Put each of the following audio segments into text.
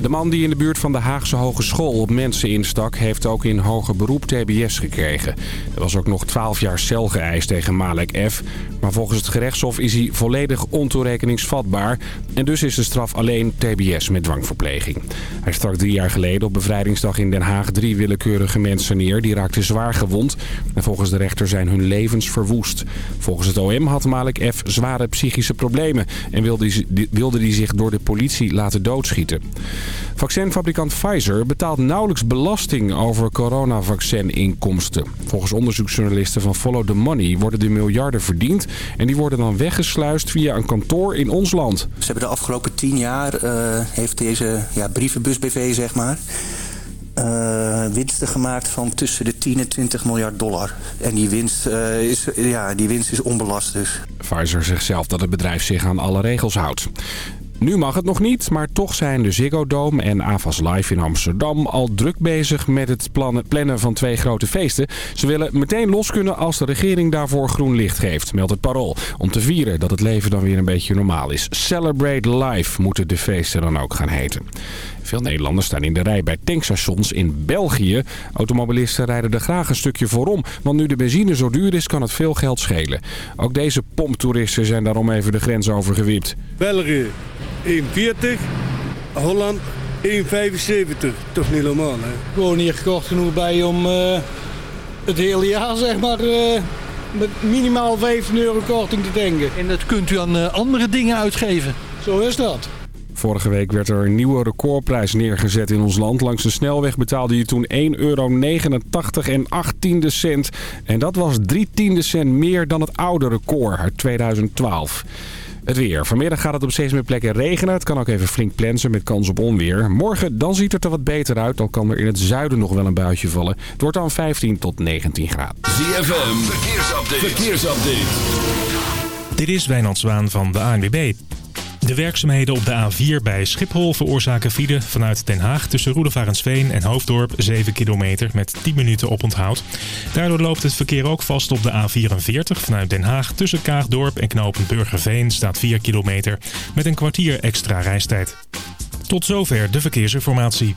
De man die in de buurt van de Haagse Hogeschool op mensen instak... heeft ook in hoger beroep TBS gekregen. Er was ook nog 12 jaar cel geëist tegen Malek F. Maar volgens het gerechtshof is hij volledig ontoerekeningsvatbaar. En dus is de straf alleen TBS met dwangverpleging. Hij stak drie jaar geleden op bevrijdingsdag in Den Haag... drie willekeurige mensen neer. Die raakten zwaar gewond. En volgens de rechter zijn hun levens verwoest. Volgens het OM had Malek F. zware psychische problemen... en wilde hij zich door de politie laten doodschieten. Vaccinfabrikant Pfizer betaalt nauwelijks belasting over coronavaccininkomsten. Volgens onderzoeksjournalisten van Follow the Money worden de miljarden verdiend... en die worden dan weggesluist via een kantoor in ons land. Ze hebben de afgelopen tien jaar, uh, heeft deze ja, brievenbus BV zeg maar... Uh, winsten gemaakt van tussen de 10 en 20 miljard dollar. En die winst, uh, is, ja, die winst is onbelast dus. Pfizer zegt zelf dat het bedrijf zich aan alle regels houdt. Nu mag het nog niet, maar toch zijn de Ziggo Dome en Avas Live in Amsterdam al druk bezig met het plannen van twee grote feesten. Ze willen meteen los kunnen als de regering daarvoor groen licht geeft, meldt het Parool. Om te vieren dat het leven dan weer een beetje normaal is. Celebrate Life moeten de feesten dan ook gaan heten. Veel Nederlanders staan in de rij bij tankstations in België. Automobilisten rijden er graag een stukje voorom, want nu de benzine zo duur is kan het veel geld schelen. Ook deze pomptoeristen zijn daarom even de grens overgewipt. België 1,40, Holland 1,75. Toch niet normaal, hè? Gewoon hier kort genoeg bij om uh, het hele jaar, zeg maar... Uh met minimaal 15 euro korting te denken. En dat kunt u aan uh, andere dingen uitgeven? Zo is dat. Vorige week werd er een nieuwe recordprijs neergezet in ons land. Langs de snelweg betaalde je toen 1,89 euro en 18 cent. En dat was 3 tiende cent meer dan het oude record uit 2012. Het weer. Vanmiddag gaat het op steeds meer plekken regenen. Het kan ook even flink plensen met kans op onweer. Morgen dan ziet het er wat beter uit. Dan kan er in het zuiden nog wel een buitje vallen. Het wordt dan 15 tot 19 graden. ZFM. Verkeersupdate. Verkeersupdate. Dit is Wijnand Zwaan van de ANWB. De werkzaamheden op de A4 bij Schiphol veroorzaken file vanuit Den Haag tussen Roedevarensveen en Hoofddorp 7 kilometer met 10 minuten oponthoud. Daardoor loopt het verkeer ook vast op de A44 vanuit Den Haag tussen Kaagdorp en knooppunt Burgerveen staat 4 kilometer met een kwartier extra reistijd. Tot zover de verkeersinformatie.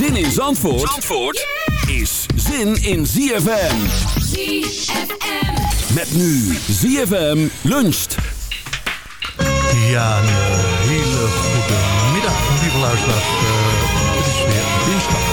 Zin in Zandvoort, Zandvoort is zin in ZFM. ZFM. Met nu ZFM luncht. Ja, een hele goede middag, lieve luisteraars. Uh, het is weer dinsdag.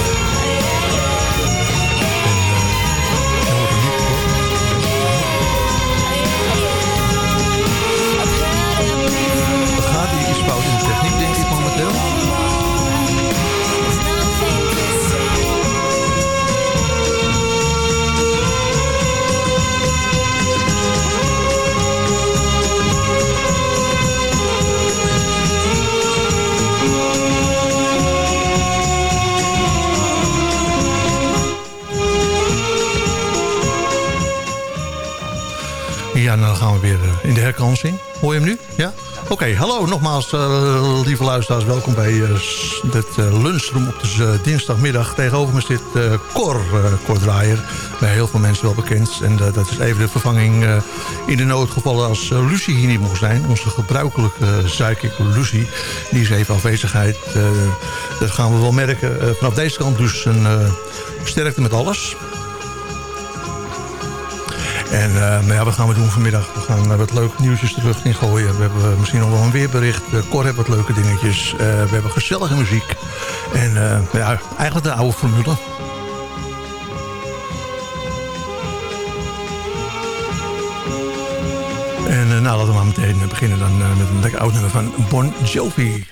Ja, nou, dan gaan we weer eh, in de herkansing. Hoor je hem nu? Ja? Oké, hallo nogmaals, uh, lieve luisteraars. Welkom bij uh, uh, lunchroom op dinsdagmiddag. Tegenover me zit Cor, Cor Draaier. Bij heel veel mensen wel bekend. En dat is even de vervanging in de noodgevallen als Lucie hier niet mocht zijn. Onze gebruikelijke zuikik Lucie. Die is even afwezigheid. dat gaan we wel merken. vanaf deze kant dus een sterkte met alles. En uh, ja, wat gaan we doen vanmiddag? We gaan wat leuke nieuwsjes terug in gooien. We hebben misschien nog wel een weerbericht. Cor heeft wat leuke dingetjes. we hebben gezellige muziek. En ja, eigenlijk de oude formule. En nou, laten we maar meteen beginnen dan, met een lekker oud nummer van Bon Jovi.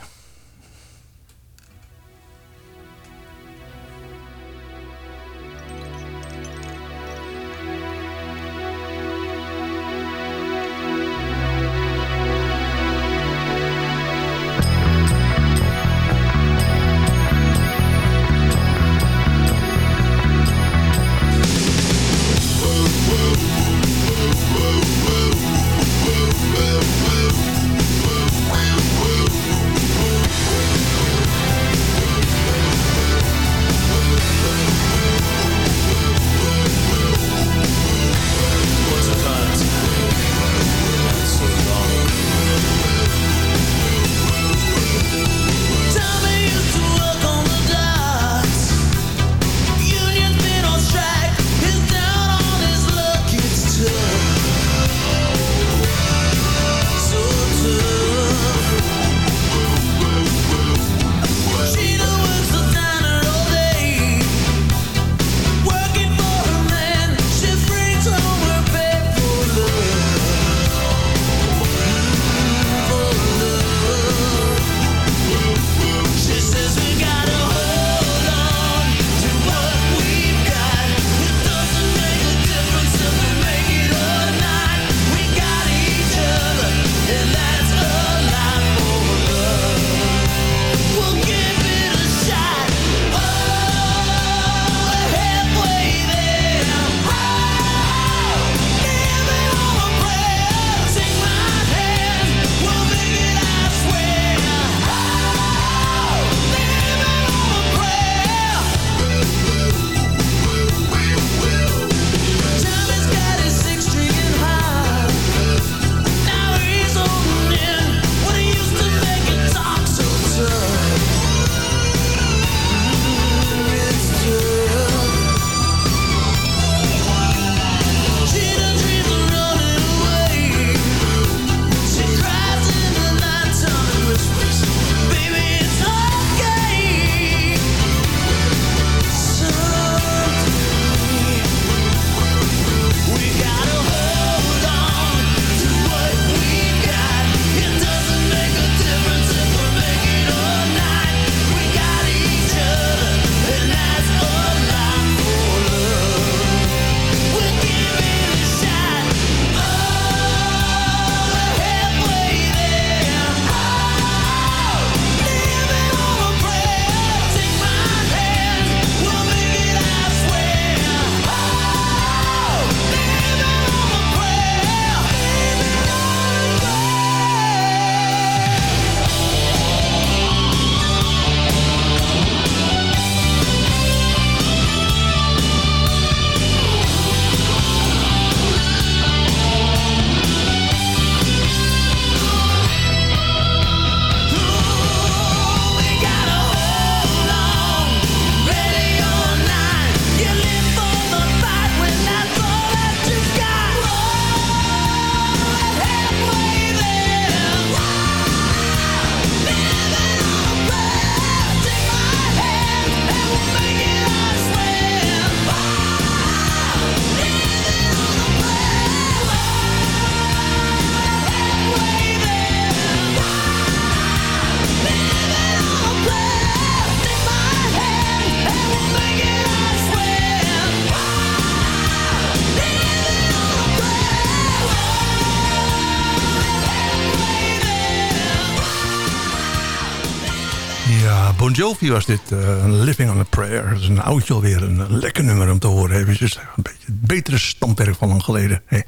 Jovi was dit, uh, Living on a Prayer. Dat is een oudje alweer, een lekker nummer om te horen. Eventjes een beetje het betere standwerk van lang geleden. Hey.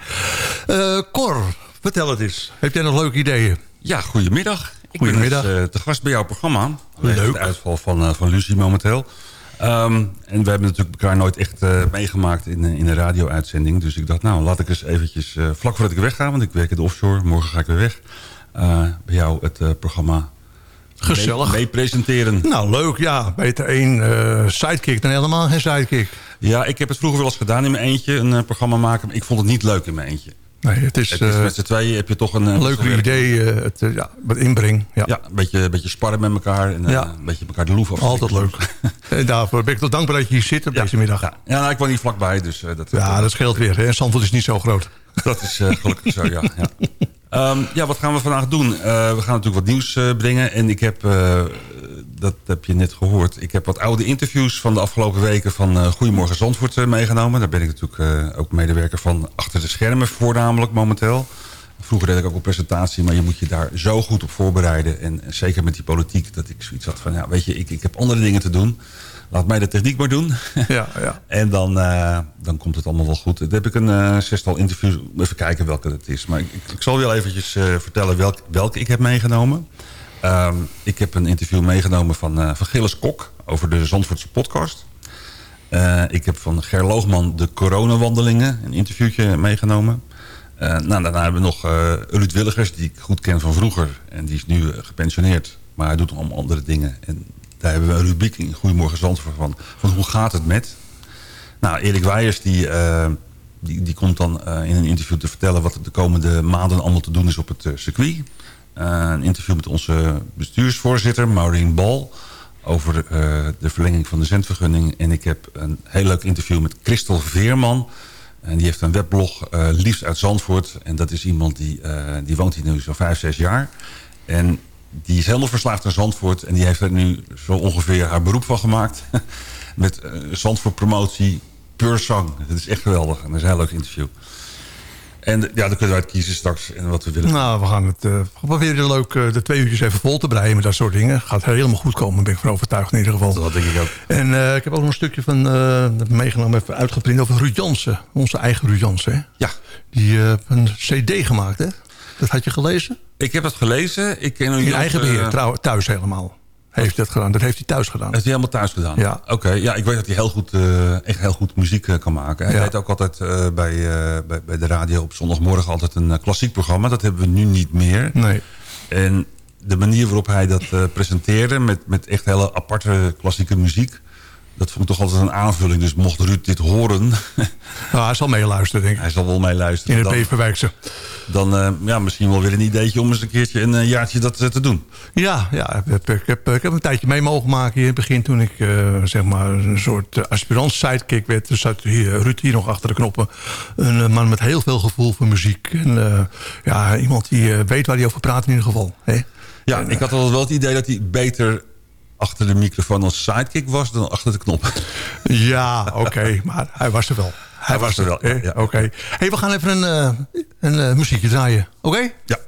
Uh, Cor, vertel het eens. Heb jij nog leuke ideeën? Ja, goedemiddag. Ik goedemiddag. ben dus, uh, te gast bij jouw programma. Leuk. De uitval van, van Lucie momenteel. Um, en we hebben natuurlijk elkaar nooit echt meegemaakt in, in een radio-uitzending. Dus ik dacht, nou, laat ik eens eventjes, vlak voordat ik wegga... want ik werk in de offshore, morgen ga ik weer weg... bij jou het programma Gezellig. Mee, presenteren. Nou, leuk. Ja, beter één uh, sidekick dan helemaal geen sidekick. Ja, ik heb het vroeger wel eens gedaan in mijn eentje. Een programma maken. Ik vond het niet leuk in mijn eentje. Nee, het is, het is met z'n tweeën heb je toch een... een leuk idee, het, ja, wat inbreng. Ja, ja een, beetje, een beetje sparren met elkaar. En ja. een beetje elkaar de loef af. Altijd leuk. en daarvoor ben ik toch dankbaar dat je hier zit op deze middag. Ja, ja nou, ik woon hier vlakbij. Dus, dat, ja, dat scheelt weer. En Zandvoort is niet zo groot. Dat is gelukkig zo, ja. ja. Um, ja, wat gaan we vandaag doen? we gaan natuurlijk wat nieuws brengen. En ik heb dat heb je net gehoord. Ik heb wat oude interviews van de afgelopen weken van Goedemorgen Zandvoort meegenomen. Daar ben ik natuurlijk ook medewerker van achter de schermen voornamelijk momenteel. Vroeger deed ik ook een presentatie, maar je moet je daar zo goed op voorbereiden. En, en zeker met die politiek, dat ik zoiets had van... ja, weet je, ik, ik heb andere dingen te doen. Laat mij de techniek maar doen. Ja, ja. en dan, dan komt het allemaal wel goed. Dan heb ik een zestal interviews. Even kijken welke het is. Maar ik, ik zal wel eventjes vertellen welk, welke ik heb meegenomen. Um, ik heb een interview meegenomen van, uh, van Gilles Kok over de Zandvoortse podcast. Uh, ik heb van Ger Loogman de coronawandelingen een interviewtje meegenomen. Uh, nou, daarna hebben we nog Ulut Willigers, die ik goed ken van vroeger. En die is nu gepensioneerd, maar hij doet nog allemaal andere dingen. En daar hebben we een rubriek in Goedemorgen Zandvoort van, van hoe gaat het met. Nou, Erik Weijers die, die, die komt dan in een interview te vertellen... wat er de komende maanden allemaal te doen is op het circuit... Uh, een interview met onze bestuursvoorzitter, Maureen Bal... over de verlenging van de zendvergunning. En ik heb een heel leuk interview met Christel Veerman. En die heeft een weblog, uh, Liefst uit Zandvoort. En dat is iemand die, die woont hier nu zo'n vijf, zes jaar. En die is helemaal verslaafd aan Zandvoort. En die heeft er nu zo ongeveer haar beroep van gemaakt. met Zandvoort promotie, pur zang. Dat is echt geweldig. En dat is een heel leuk interview. En ja, dan kunnen we uit kiezen straks en wat we willen. Nou, we gaan het uh, proberen leuk uh, de twee uurtjes even vol te breien met dat soort dingen. Gaat helemaal goed komen, ben ik van overtuigd in ieder geval. Dat denk ik ook. En uh, ik heb ook nog een stukje van meegenomen, even uitgeprint over Ruud Jansen. Onze eigen Ruud Jansen, hè? Ja. Die een cd gemaakt, hè? Dat had je gelezen? Ik heb dat gelezen. Ik ken In eigen beheer, trouw, thuis helemaal heeft dat gedaan. Dat heeft hij thuis gedaan. Heeft hij helemaal thuis gedaan? Ja. Oké, ja, ik weet dat hij heel goed, uh, echt heel goed muziek uh, kan maken. Hij ja. deed ook altijd bij, bij, bij, de radio op zondagmorgen altijd een klassiek programma. Dat hebben we nu niet meer. Nee. En de manier waarop hij dat presenteerde met, met echt hele aparte klassieke muziek dat vond ik toch altijd een aanvulling. Dus mocht Ruud dit horen... Nou, hij zal meeluisteren, denk ik. Hij zal wel meeluisteren. In het Beverwijkse. Dan uh, ja, misschien wel weer een ideetje om eens een keertje een uh, jaartje dat uh, te doen. Ja, ja ik, heb, ik, heb, ik heb een tijdje mee mogen maken in het begin... toen ik zeg maar een soort aspirant sidekick werd. Dus zat hier, Ruud hier nog achter de knoppen. Een man met heel veel gevoel voor muziek. En ja, iemand die weet waar hij over praat in ieder geval. Hè? Ja, en, ik had altijd wel het idee dat hij beter achter de microfoon als sidekick was dan achter de knop. Ja, oké, okay, maar hij was er wel. Hij, hij was, was, er wel, ja. ja. Oké. Okay. Hey, we gaan even een, uh, een uh, muziekje draaien, oké? Okay? Ja.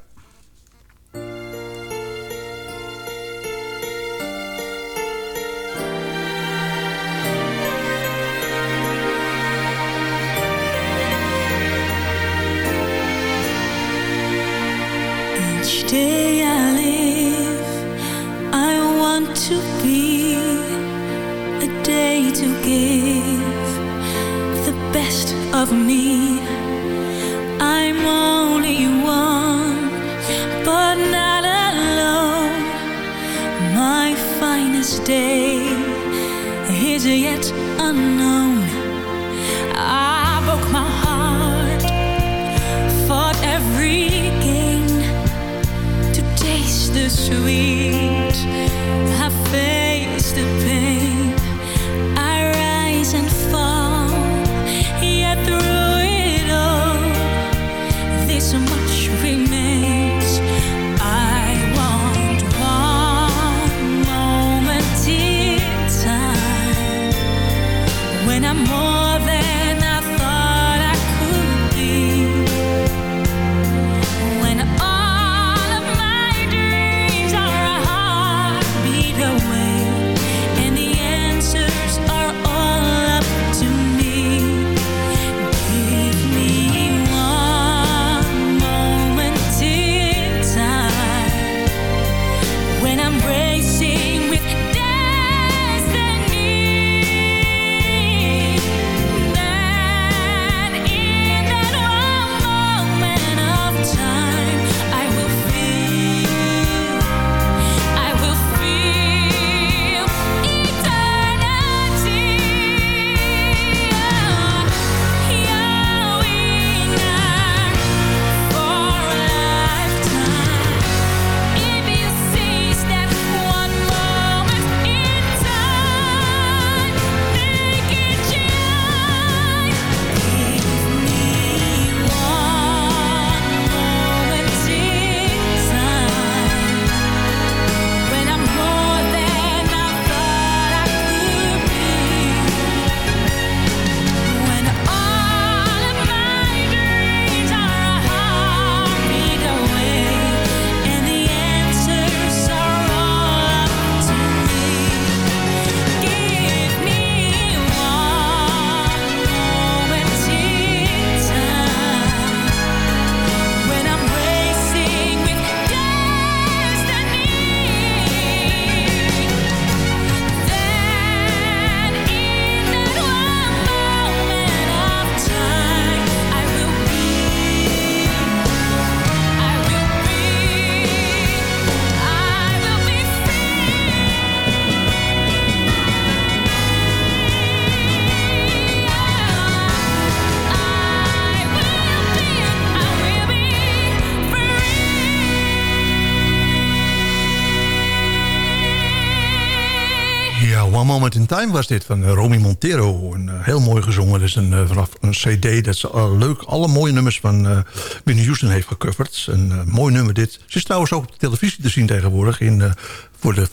Time was dit, van uh, Romy Montero. Een, heel mooi gezongen. Dat is een, vanaf een cd dat ze leuk alle mooie nummers van uh, Winnie Houston heeft gecoverd. Een mooi nummer dit. Ze is trouwens ook op de televisie te zien tegenwoordig. In, voor de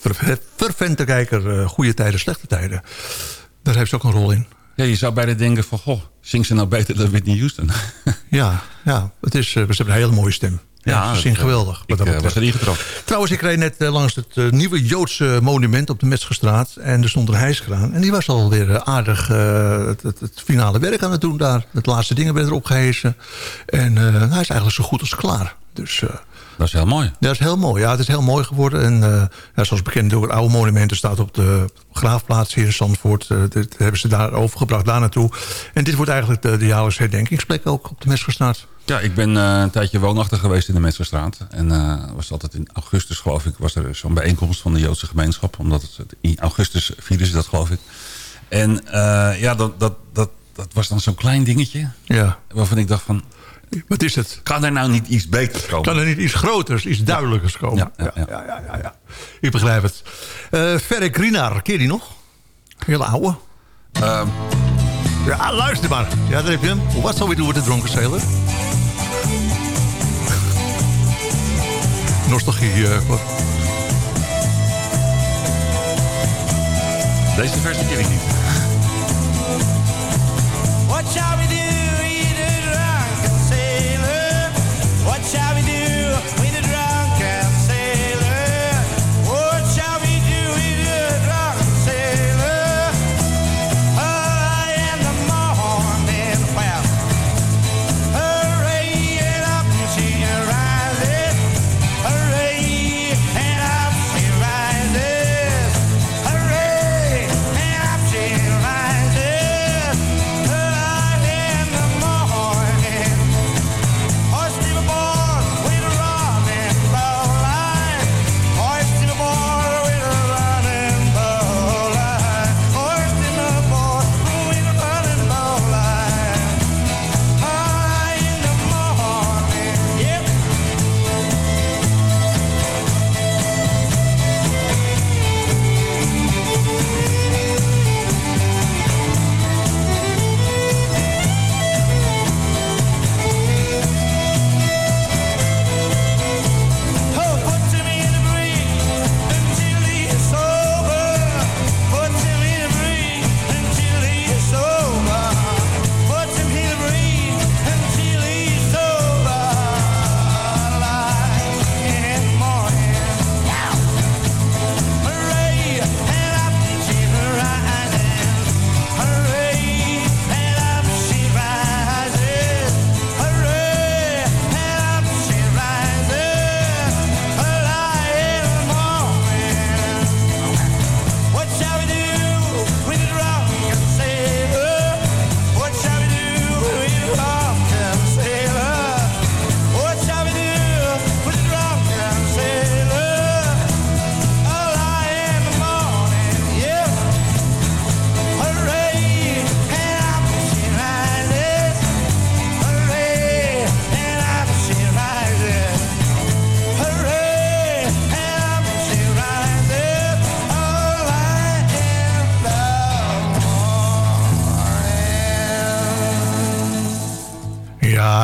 vervente kijker Goede Tijden, Slechte Tijden. Daar heeft ze ook een rol in. Ja, je zou bijna denken van, goh, zingt ze nou beter dan Whitney Houston? ja, ja het is, ze hebben een hele mooie stem. Ja, ze zingt geweldig. Ik uh, was erin getrokken. Trouwens, ik reed net uh, langs het nieuwe Joodse monument op de Metzgerstraat. En er stond een hijskraan. En die was alweer aardig het, het, het, finale werk aan het doen daar. Het laatste dingen werden erop gehezen. En hij is eigenlijk zo goed als klaar. Dus... Dat is heel mooi. Dat is heel mooi. Ja, het is heel mooi geworden. En uh, ja, zoals bekend, door het oude monument staat op de graafplaats hier in Zandvoort. Uh, dit hebben ze daar overgebracht, daar naartoe. En dit wordt eigenlijk de, de jaarlijkse herdenkingsplek ook op de Mesgerstraat. Ja, ik ben uh, een tijdje woonachtig geweest in de Mesgerstraat. En was altijd in augustus, geloof ik, was er zo'n bijeenkomst van de Joodse gemeenschap. Omdat het in augustus vierden ze dat, geloof ik. En ja, dat, dat, dat, dat was dan zo'n klein dingetje. Ja. Waarvan ik dacht van, wat is het? Kan er nou niet iets beters komen? Kan er niet iets groters, iets duidelijkers komen? Ja, ja, ja. ja, ja, Ik begrijp het. Uh, Ferre Grinaar, ken je die nog? Hele oude. Um. Ja, luister maar. Ja, daar heb je hem. What shall we do with the drunken sailor? Nostalgie. Uh, Deze versie ken ik niet.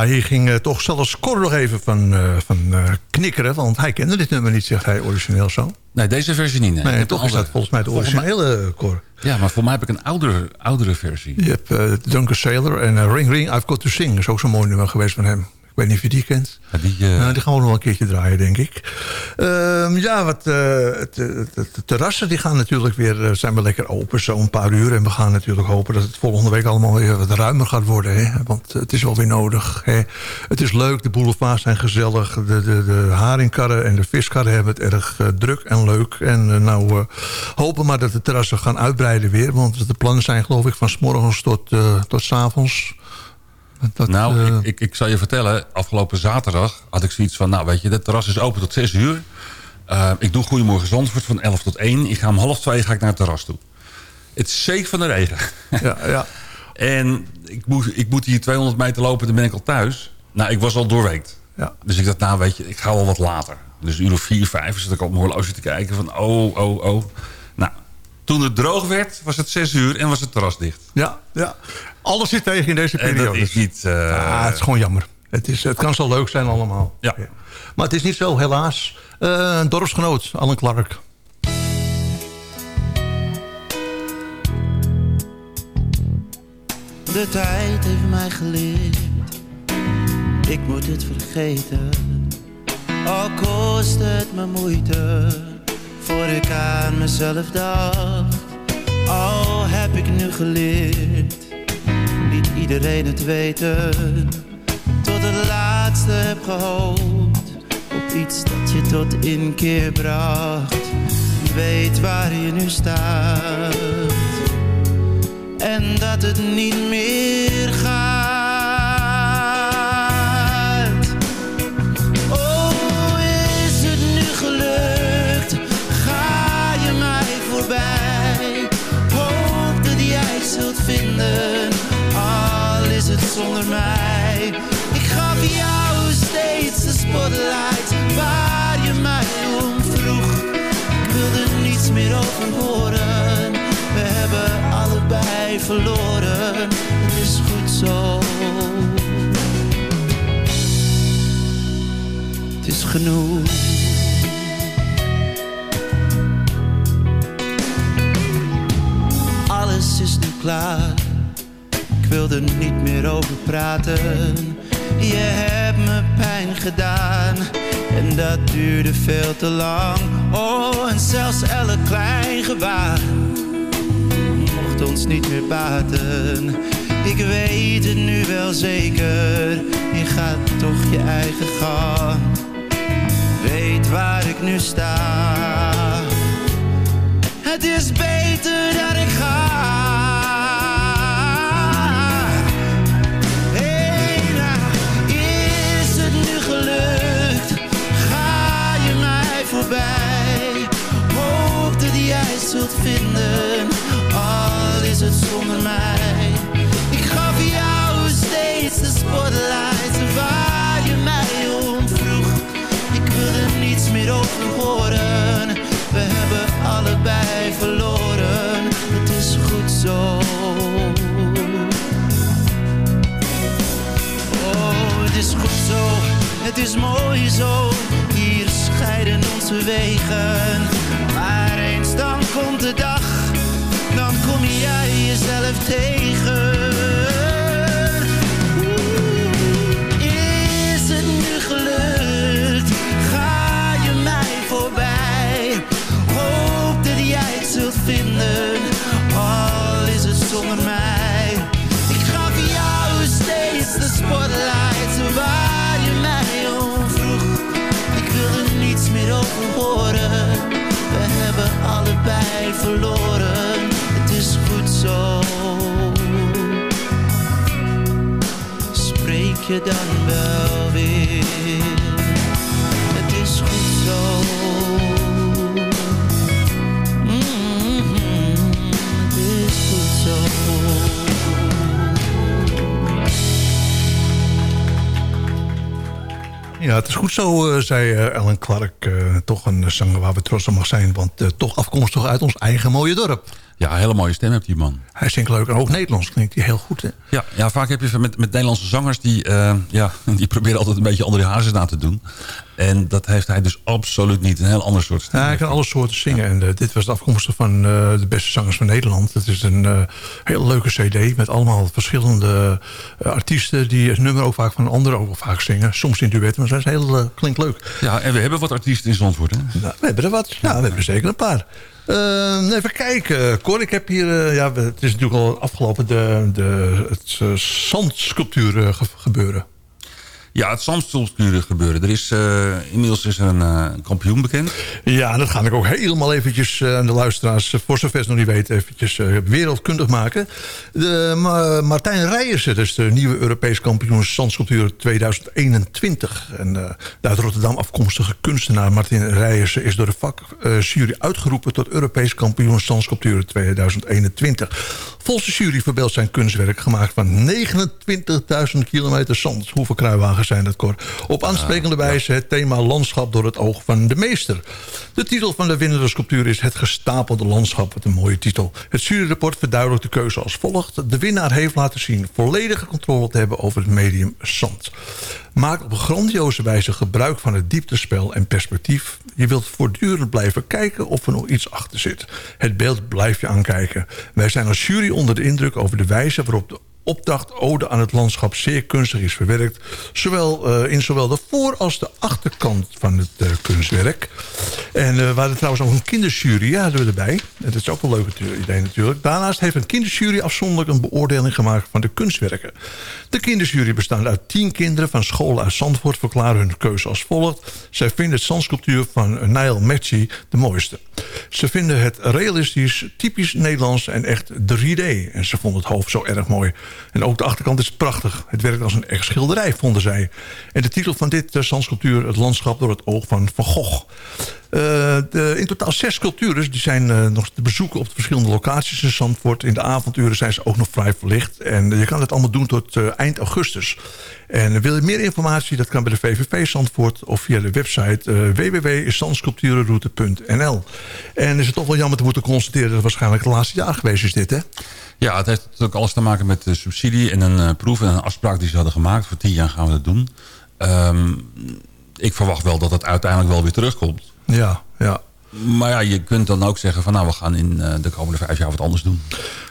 Do? hier ging uh, toch zelfs Cor nog even van, uh, van uh, knikkeren. Want hij kende dit nummer niet, zegt hij origineel zo. Nee, deze versie niet. Nee, nee toch is dat volgens mij de originele Cor. Ja, maar voor mij heb ik een oudere, oudere versie. Je hebt Duncan Sailor en Ring Ring I've Got To Sing. Dat is ook zo'n mooi nummer geweest van hem. Ik weet niet of je die kent. Ja, die, uh... nou, die gaan we nog een keertje draaien, denk ik. Uh, ja, wat, uh, de, terrassen die gaan natuurlijk weer, eh, zijn we lekker open, zo'n paar uur. En we gaan natuurlijk hopen dat het volgende week allemaal weer wat ruimer gaat worden. Hè? Want het is wel weer nodig. Hè? Het is leuk, de boulevards zijn gezellig. De, de, de haringkarren en de viskarren hebben het erg druk en leuk. En nou, hopen maar dat de terrassen gaan uitbreiden weer. Want de plannen zijn geloof ik van s morgens tot, tot s avonds nou, uh... ik, ik, ik zal je vertellen. Afgelopen zaterdag had ik zoiets van... Nou, weet je, het terras is open tot 6 uur. Uh, ik doe Goedemorgen Zandvoort van 11 tot 1. Ik ga om half 2 ga ik naar het terras toe. Het is zeker van de regen. Ja, ja. en ik moet, ik moet hier 200 meter lopen, dan ben ik al thuis. Nou, ik was al doorweekt. Ja. Dus ik dacht, nou weet je, ik ga wel wat later. Dus uur of 4, 5 zat ik op mijn horloge te kijken van... Oh, oh, oh. Nou, Toen het droog werd, was het zes uur en was het terras dicht. Ja, ja. Alles zit tegen in deze En periode. dat is niet... eh, Ah, het is gewoon jammer. Het, is, het kan zo leuk zijn allemaal. Ja. Maar het is niet zo, helaas. Eh, een dorpsgenoot, Alan Clark. De tijd heeft mij geleerd, ik moet het vergeten. Al kost het me moeite, voor ik aan mezelf dacht. Al heb ik nu geleerd, iedereen het weten. Tot het laatste heb gehoopt, op iets dat je tot inkeer bracht. Weet waar je nu staat en dat het niet meer gaat. Verloren. Het is goed zo. Het is genoeg. Alles is nu klaar. Ik wil er niet meer over praten. Je hebt me pijn gedaan en dat duurde veel te lang. Oh, en zelfs elk klein gebaar ons niet meer baten. Ik weet het nu wel zeker, je gaat toch je eigen gang. Weet waar ik nu sta. Het is beter dat ik ga. Zult vinden, al is het zonder mij. Ik gaf jou steeds de spotlight waar je mij om vroeg. Ik wil er niets meer over horen. We hebben allebei verloren. Het is goed zo. Oh, het is goed zo. Het is mooi zo. Hier scheiden onze wegen. Maar eens dan komt de dag. Jij jezelf tegen. Is het nu gelukt? Ga je mij voorbij? Hoop dat jij het zult vinden, al is het zonder mij. Ik gaf jou steeds de spotlight waar je mij om vroeg. Ik wil er niets meer over horen. We hebben allebei verloren. Spreek je dan wel weer? Ja, het is goed zo, eh, zei eh, Alan Clark. eh, toch een zanger waar we trots op mag zijn. Want toch afkomstig uit ons eigen mooie dorp. Ja, een hele mooie stem heeft die man. Hij zingt leuk en ook Nederlands klinkt hij heel goed. Hè? Ja, ja, vaak heb je met, met Nederlandse zangers... die, ja, die proberen altijd een beetje andere hazes na te doen. En dat heeft hij dus absoluut niet. Een heel ander soort stem. Ja, hij kan alle soorten zingen. En eh, dit was de afkomstig van eh, de beste zangers van Nederland. Het is een eh, hele leuke cd met allemaal verschillende artiesten... die het nummer ook vaak van anderen ook wel vaak zingen. Soms in duet, maar dat is heel, klinkt leuk. Ja, en we hebben wat artiesten in Zandvoort, hè? Nou, we hebben er wat. Ja, we hebben er zeker een paar. Eh, even kijken, Cor. Ik heb hier... ja, het is natuurlijk al afgelopen de, de, het uh, zandsculptuur ge- gebeuren. Ja, het zandstulpskuren gebeuren. Er is, eh, inmiddels is er een eh, kampioen bekend. Ja, dat ga ik ook helemaal eventjes eh, aan de luisteraars... voor zover ze nog niet weten, eventjes wereldkundig maken. De, Ma- Martijn dat is de nieuwe Europees kampioen zandsculptuur 2021. En uh, de uit Rotterdam afkomstige kunstenaar Martijn Rijersen... is door de vakjury uitgeroepen tot Europees kampioen zandsculptuur 2021. Volgens de jury verbeeldt zijn kunstwerk gemaakt van 29.000 kilometer zand. Hoeveel kruiwagens zijn dat, Cor. Op aansprekende wijze het thema landschap door het oog van de meester. De titel van de winnende sculptuur is Het gestapelde landschap. Wat een mooie titel. Het juryrapport verduidelijkt de keuze als volgt. De winnaar heeft laten zien volledige controle te hebben over het medium zand. Maak op een grandioze wijze gebruik van het dieptespel en perspectief. Je wilt voortdurend blijven kijken of er nog iets achter zit. Het beeld blijf je aankijken. Wij zijn als jury onder de indruk over de wijze waarop de opdracht Ode aan het landschap zeer kunstig is verwerkt. Zowel, uh, in zowel de voor- als de achterkant van het uh, kunstwerk. En uh, we hadden trouwens ook een kinderjury hadden we erbij. Dat is ook een leuk idee natuurlijk. Daarnaast heeft een kinderjury afzonderlijk een beoordeling gemaakt van de kunstwerken. De kinderjury bestaat uit tien kinderen van scholen uit Zandvoort... verklaren hun keuze als volgt. Zij vinden het zandsculptuur van Nile Metzi de mooiste. Ze vinden het realistisch, typisch Nederlands en echt 3D. En ze vonden het hoofd zo erg mooi. En ook de achterkant is prachtig. Het werkt als een echt schilderij, vonden zij. En de titel van dit uh, zandsculptuur... Het landschap door het oog van Van Gogh. Uh, de, in totaal zes sculptures die zijn uh, nog te bezoeken op de verschillende locaties in Zandvoort. In de avonduren zijn ze ook nog vrij verlicht. En je kan het allemaal doen tot uh, eind augustus. En wil je meer informatie, dat kan bij de VVV Zandvoort... of via de website www.zandsculpturenroute.nl. En is het toch wel jammer te moeten constateren... dat het waarschijnlijk het laatste jaar geweest is dit, hè? Ja, het heeft natuurlijk alles te maken met de subsidie en een uh, proef en een afspraak die ze hadden gemaakt. Voor tien jaar gaan we dat doen. Um, ik verwacht wel dat het uiteindelijk wel weer terugkomt. Ja, ja. Maar ja, je kunt dan ook zeggen van nou, we gaan in uh, de komende vijf jaar wat anders doen.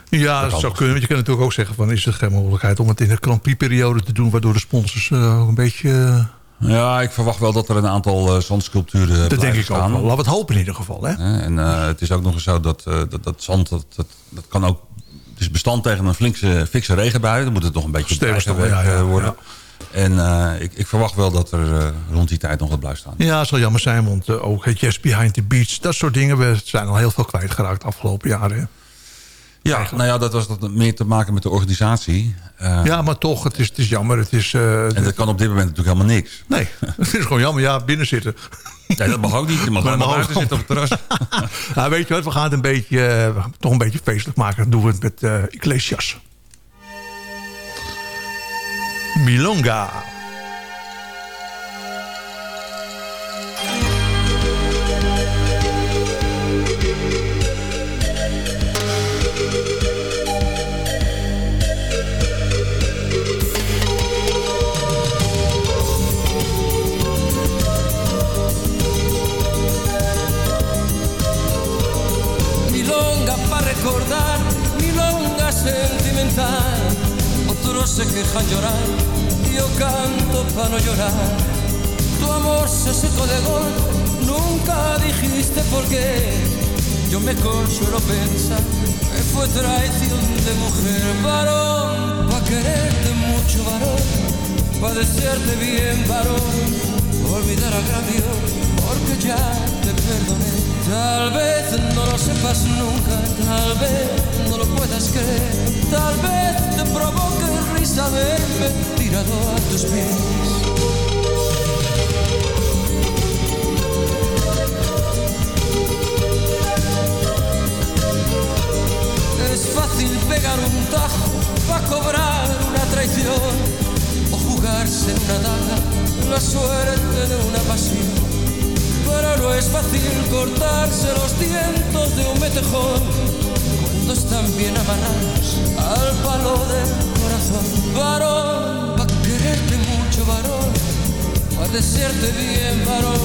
Ja, dat, dat zou kunnen. Want je kan natuurlijk ook zeggen van is er geen mogelijkheid om het in de Grand Prix-periode te doen... waardoor de sponsors uh, ook een beetje... Ja, ik verwacht wel dat er een aantal uh, zandsculpturen Dat denk ik staan. ook wel. Laten we het hopen in ieder geval. Hè? En het is ook nog eens zo dat, dat, dat zand... Dat, dat, dat kan ook is bestand tegen een flinkse, fikse regenbui. Dan moet het nog een beetje ja, ja, worden. Ja. En uh, ik, ik, verwacht wel dat er uh, rond die tijd nog wat blijft staan. Ja, het zal jammer zijn, want uh, ook het Yes Behind the Beach... dat soort dingen, we zijn al heel veel kwijtgeraakt de afgelopen jaren. Ja, Eigenlijk. nou ja, dat was dat meer te maken met de organisatie. ja, maar toch, het is, het is jammer. Het is, en dat kan op dit moment natuurlijk helemaal niks. Nee, het is gewoon jammer. Ja, binnen zitten. Nee, dat mag ook niet. Je mag gewoon buiten zitten op het terras. nou, weet je wat, we gaan het een beetje, toch een beetje feestelijk maken. Dan doen we het met Iglesias. Milonga. Se quejan llorar, yo canto para no llorar. Tu amor se secó de golpe, nunca dijiste por qué. Yo me consuelo pensar que fue traición de mujer, varón, pa' quererte mucho, varón, pa' desearte bien, varón, olvidar agravios, porque ya te perdoné. Tal vez no lo sepas nunca, tal vez no lo puedas creer, tal vez te provoque risa verme tirado a tus pies. Es fácil pegar un tajo para cobrar una traición o jugarse en una daga la suerte de una pasión pero no es fácil cortarse los dientes de un metejón cuando están bien amarrados al palo del corazón. Varón, pa' quererte mucho, varón, pa' desearte bien, varón,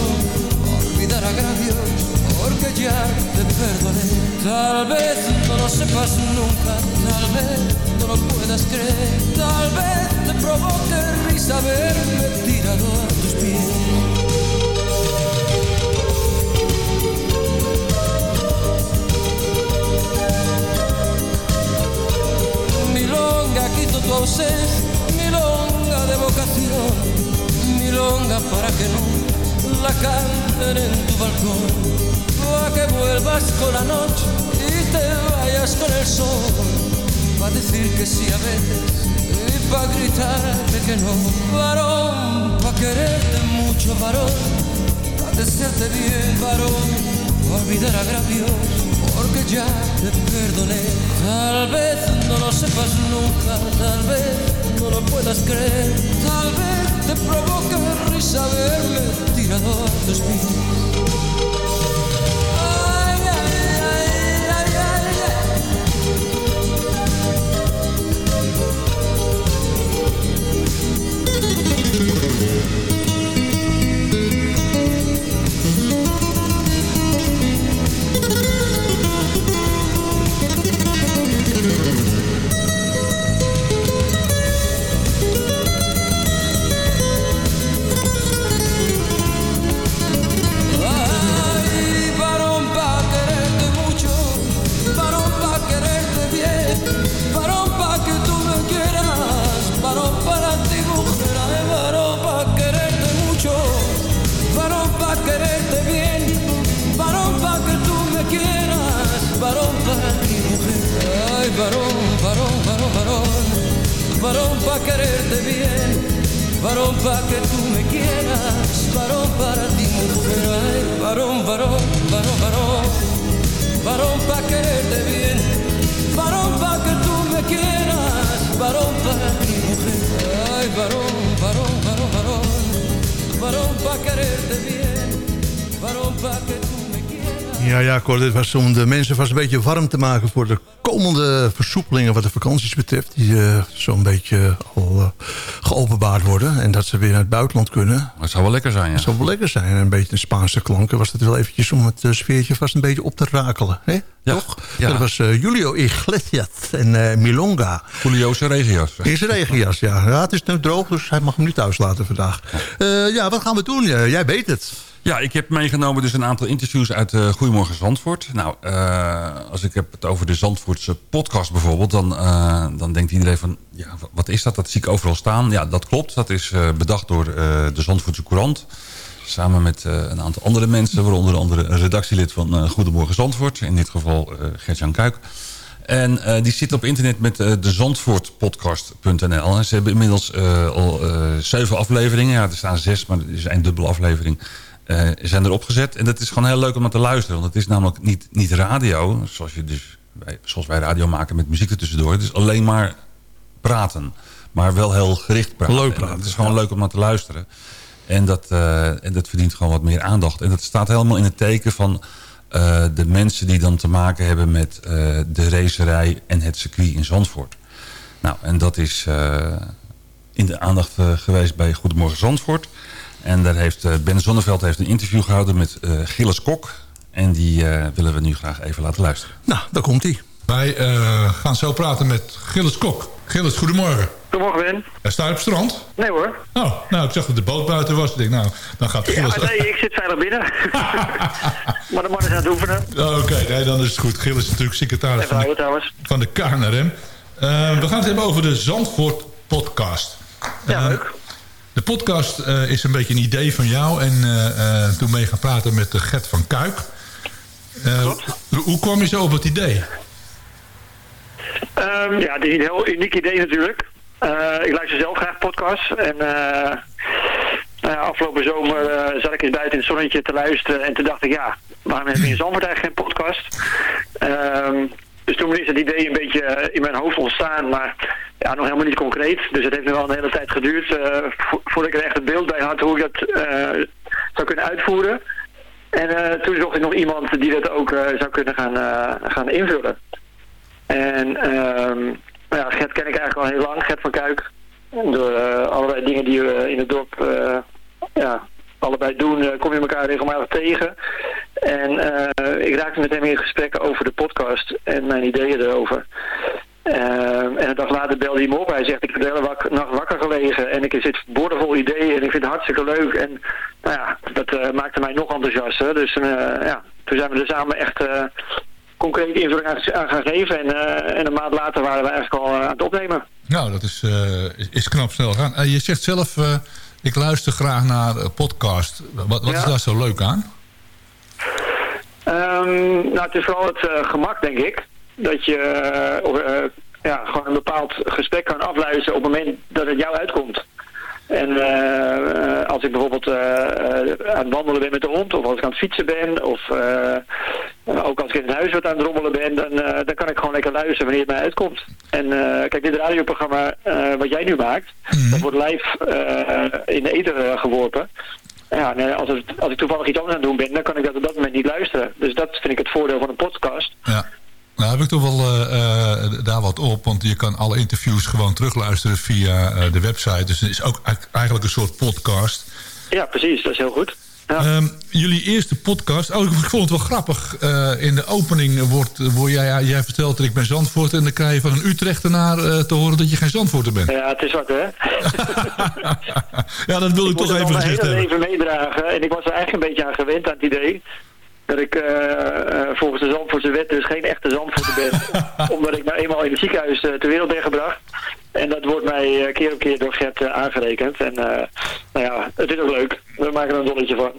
olvidar agravios, porque ya te perdoné. Tal vez no lo sepas nunca, tal vez no lo puedas creer, tal vez te provoque risa verme tirado a tus pies. Quito tu ausencia, milonga de vocación, milonga para que no la canten en tu balcón, para que vuelvas con la noche y te vayas con el sol, para decir que sí a veces y para gritarte que no, varón, para quererte mucho, varón, para desearte bien, varón, para olvidar agravios ya te perdoné. Tal vez no lo sepas nunca, tal vez no lo puedas creer, tal vez te provoque es haberme tirado a tus pies. Varón pa' quererte bien. Varón pa' que tú me quieras, varón para ti mujer, ay, varón, varón, varón, varón, varón quererte bien, varón pa' que tú me quieras, varón para ti mujer, ay, varón, varón, varón, varón, varón bien, varón pa' que tú me quieras. Ja, ja, Cor, dit was om de mensen vast een beetje warm te maken... voor de komende versoepelingen wat de vakanties betreft... die eh, zo'n beetje al eh, geopenbaard worden. En dat ze weer naar het buitenland kunnen. Dat zou wel lekker zijn, ja. Dat zou wel lekker zijn. En een beetje de Spaanse klanken was het wel eventjes... om het eh, sfeertje vast een beetje op te rakelen. Hè? Toch? ja. Dat was eh, Julio Iglesias en eh, Milonga. Julio's regenjas. Zijn regenjas, ja. ja. Het is nu droog, dus hij mag hem nu thuis laten vandaag. Eh, ja, wat gaan we doen? Jij weet het. Ja, ik heb meegenomen dus een aantal interviews uit uh, Goedemorgen Zandvoort. Nou, uh, als ik heb het over de Zandvoortse podcast bijvoorbeeld... dan, uh, dan denkt iedereen van, ja, wat is dat? Dat zie ik overal staan. Ja, dat klopt. Dat is bedacht door de Zandvoortse Courant. Samen met een aantal andere mensen, waaronder andere een redactielid van Goedemorgen Zandvoort. In dit geval Gert-Jan Kuik. En die zit op internet met de zandvoortpodcast.nl. Ze hebben inmiddels al zeven afleveringen. Ja, er staan zes, maar er is een dubbele aflevering. Zijn erop gezet. En dat is gewoon heel leuk om naar te luisteren. Want het is namelijk niet, niet radio, zoals, je dus bij, zoals wij radio maken met muziek ertussendoor. Het is alleen maar praten. Maar wel heel gericht praten. Leuk praten. En het is gewoon ja. leuk om naar te luisteren. En dat, en dat verdient gewoon wat meer aandacht. En dat staat helemaal in het teken van... Uh, de mensen die dan te maken hebben met uh, de racerij en het circuit in Zandvoort. Nou, en dat is in de aandacht geweest bij Goedemorgen Zandvoort. En daar heeft Ben Zonneveld heeft een interview gehouden met Gilles Kok. En die willen we nu graag even laten luisteren. Nou, daar komt hij. Wij gaan zo praten met Gilles Kok. Gilles, goedemorgen. Goedemorgen, Ben. Hij staat op het strand? Nee hoor. Oh, nou, ik zag dat de boot buiten was. Ik denk, nou, dan gaat Gilles... Ja, nee, ik zit veilig binnen. maar de man is aan het oefenen. Oké, okay, nee, dan is het goed. Gilles is natuurlijk secretaris van de, van de KNRM. Uh, we gaan het hebben over de Zandvoort podcast. Ja, uh, leuk. De podcast uh, is een beetje een idee van jou. En toen ben je gaan praten met de Gert van Kuik. hoe kwam je zo op het idee? Um, ja, het is een heel uniek idee natuurlijk. Ik luister zelf graag podcasts. En afgelopen zomer zat ik eens buiten in het zonnetje te luisteren. En toen dacht ik, ja, waarom heb je in Zandvoort eigenlijk geen podcast? Um, dus toen is het idee een beetje in mijn hoofd ontstaan. Maar ja, nog helemaal niet concreet. Dus het heeft nu al een hele tijd geduurd voordat ik er echt het beeld bij had hoe ik dat zou kunnen uitvoeren. En toen zocht ik nog iemand die dat ook zou kunnen gaan, gaan invullen. En um, nou ja, Gert ken ik eigenlijk al heel lang, Gert van Kuik. Door uh, allerlei dingen die we in het dorp uh, ja, allebei doen, uh, kom je elkaar regelmatig tegen. En ik raakte met hem in gesprek over de podcast en mijn ideeën erover. en een dag later belde hij me op. Hij zegt, ik heb de hele wak nacht wakker gelegen en ik zit boordevol ideeën en ik vind het hartstikke leuk. En nou ja, dat maakte mij nog enthousiaster. Dus ja, toen zijn we er samen echt concrete invulling aan gaan geven. En, en een maand later waren we eigenlijk al aan het opnemen. Nou, dat is, is, knap snel gaan. Je zegt zelf, ik luister graag naar podcast. Wat, wat ja. is daar zo leuk aan? Um, nou, het is vooral het gemak, denk ik. Dat je ja, gewoon een bepaald gesprek kan afluisteren op het moment dat het jou uitkomt. En uh, als ik bijvoorbeeld aan het wandelen ben met de hond, of als ik aan het fietsen ben, of ook als ik in het huis wat aan het rommelen ben, dan, dan kan ik gewoon lekker luisteren wanneer het mij uitkomt. En kijk, dit radioprogramma wat jij nu maakt, Mhm. dat wordt live in de ether geworpen. Ja, en, als, het, als ik toevallig iets anders aan het doen ben, dan kan ik dat op dat moment niet luisteren. Dus dat vind ik het voordeel van een podcast. Ja. Nou heb ik toch wel eh, eh, daar wat op, want je kan alle interviews gewoon terugluisteren via eh, de website. Dus het is ook eigenlijk een soort podcast. Ja, precies. Dat is heel goed. Ehm, jullie eerste podcast, oh ik vond het wel grappig. In de opening wordt, word jij, jij vertelt dat ik ben Zandvoort en dan krijg je van een Utrechtenaar eh, te horen dat je geen Zandvoorter bent. Ja, het is wat, hè? Ja, dat wil ik, ik toch even gezegd hebben. leven meedragen. En ik was er eigenlijk een beetje aan gewend aan het idee. Dat ik eh, eh, volgens de Zandvoortse wet dus geen echte Zandvoorter ben. omdat ik nou eenmaal in het ziekenhuis eh, ter wereld ben gebracht. En dat wordt mij keer op keer door Gert aangerekend. En nou ja, het is ook leuk. We maken er een dolletje van.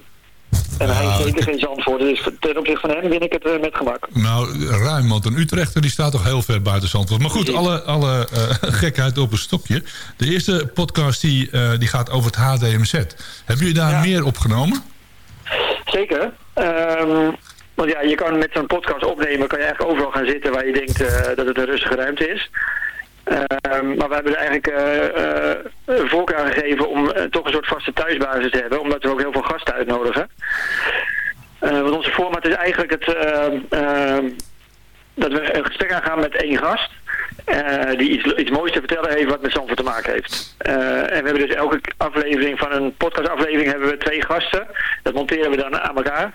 En hij is zeker geen Zandvoorter. Dus ten opzichte van hem win ik het met gemak. Nou, ruim, want een Utrechter die staat toch heel ver buiten Zandvoort. Maar goed, alle, alle gekheid op een stokje. De eerste podcast die, die gaat over het HDMZ. Hebben jullie daar meer opgenomen? Zeker. Ehm, want ja, je kan met zo'n podcast opnemen, kan je eigenlijk overal gaan zitten waar je denkt eh, dat het een rustige ruimte is. Ehm, maar we hebben er eigenlijk een voorkeur aan gegeven om toch een soort vaste thuisbasis te hebben, omdat we ook heel veel gasten uitnodigen. Want onze format is eigenlijk het, ehm, dat we een gesprek aangaan met één gast. Eh, die iets, iets moois te vertellen heeft wat met Zandvoort te maken heeft. Eh, en we hebben dus elke aflevering van een podcastaflevering hebben we twee gasten. Dat monteren we dan aan elkaar.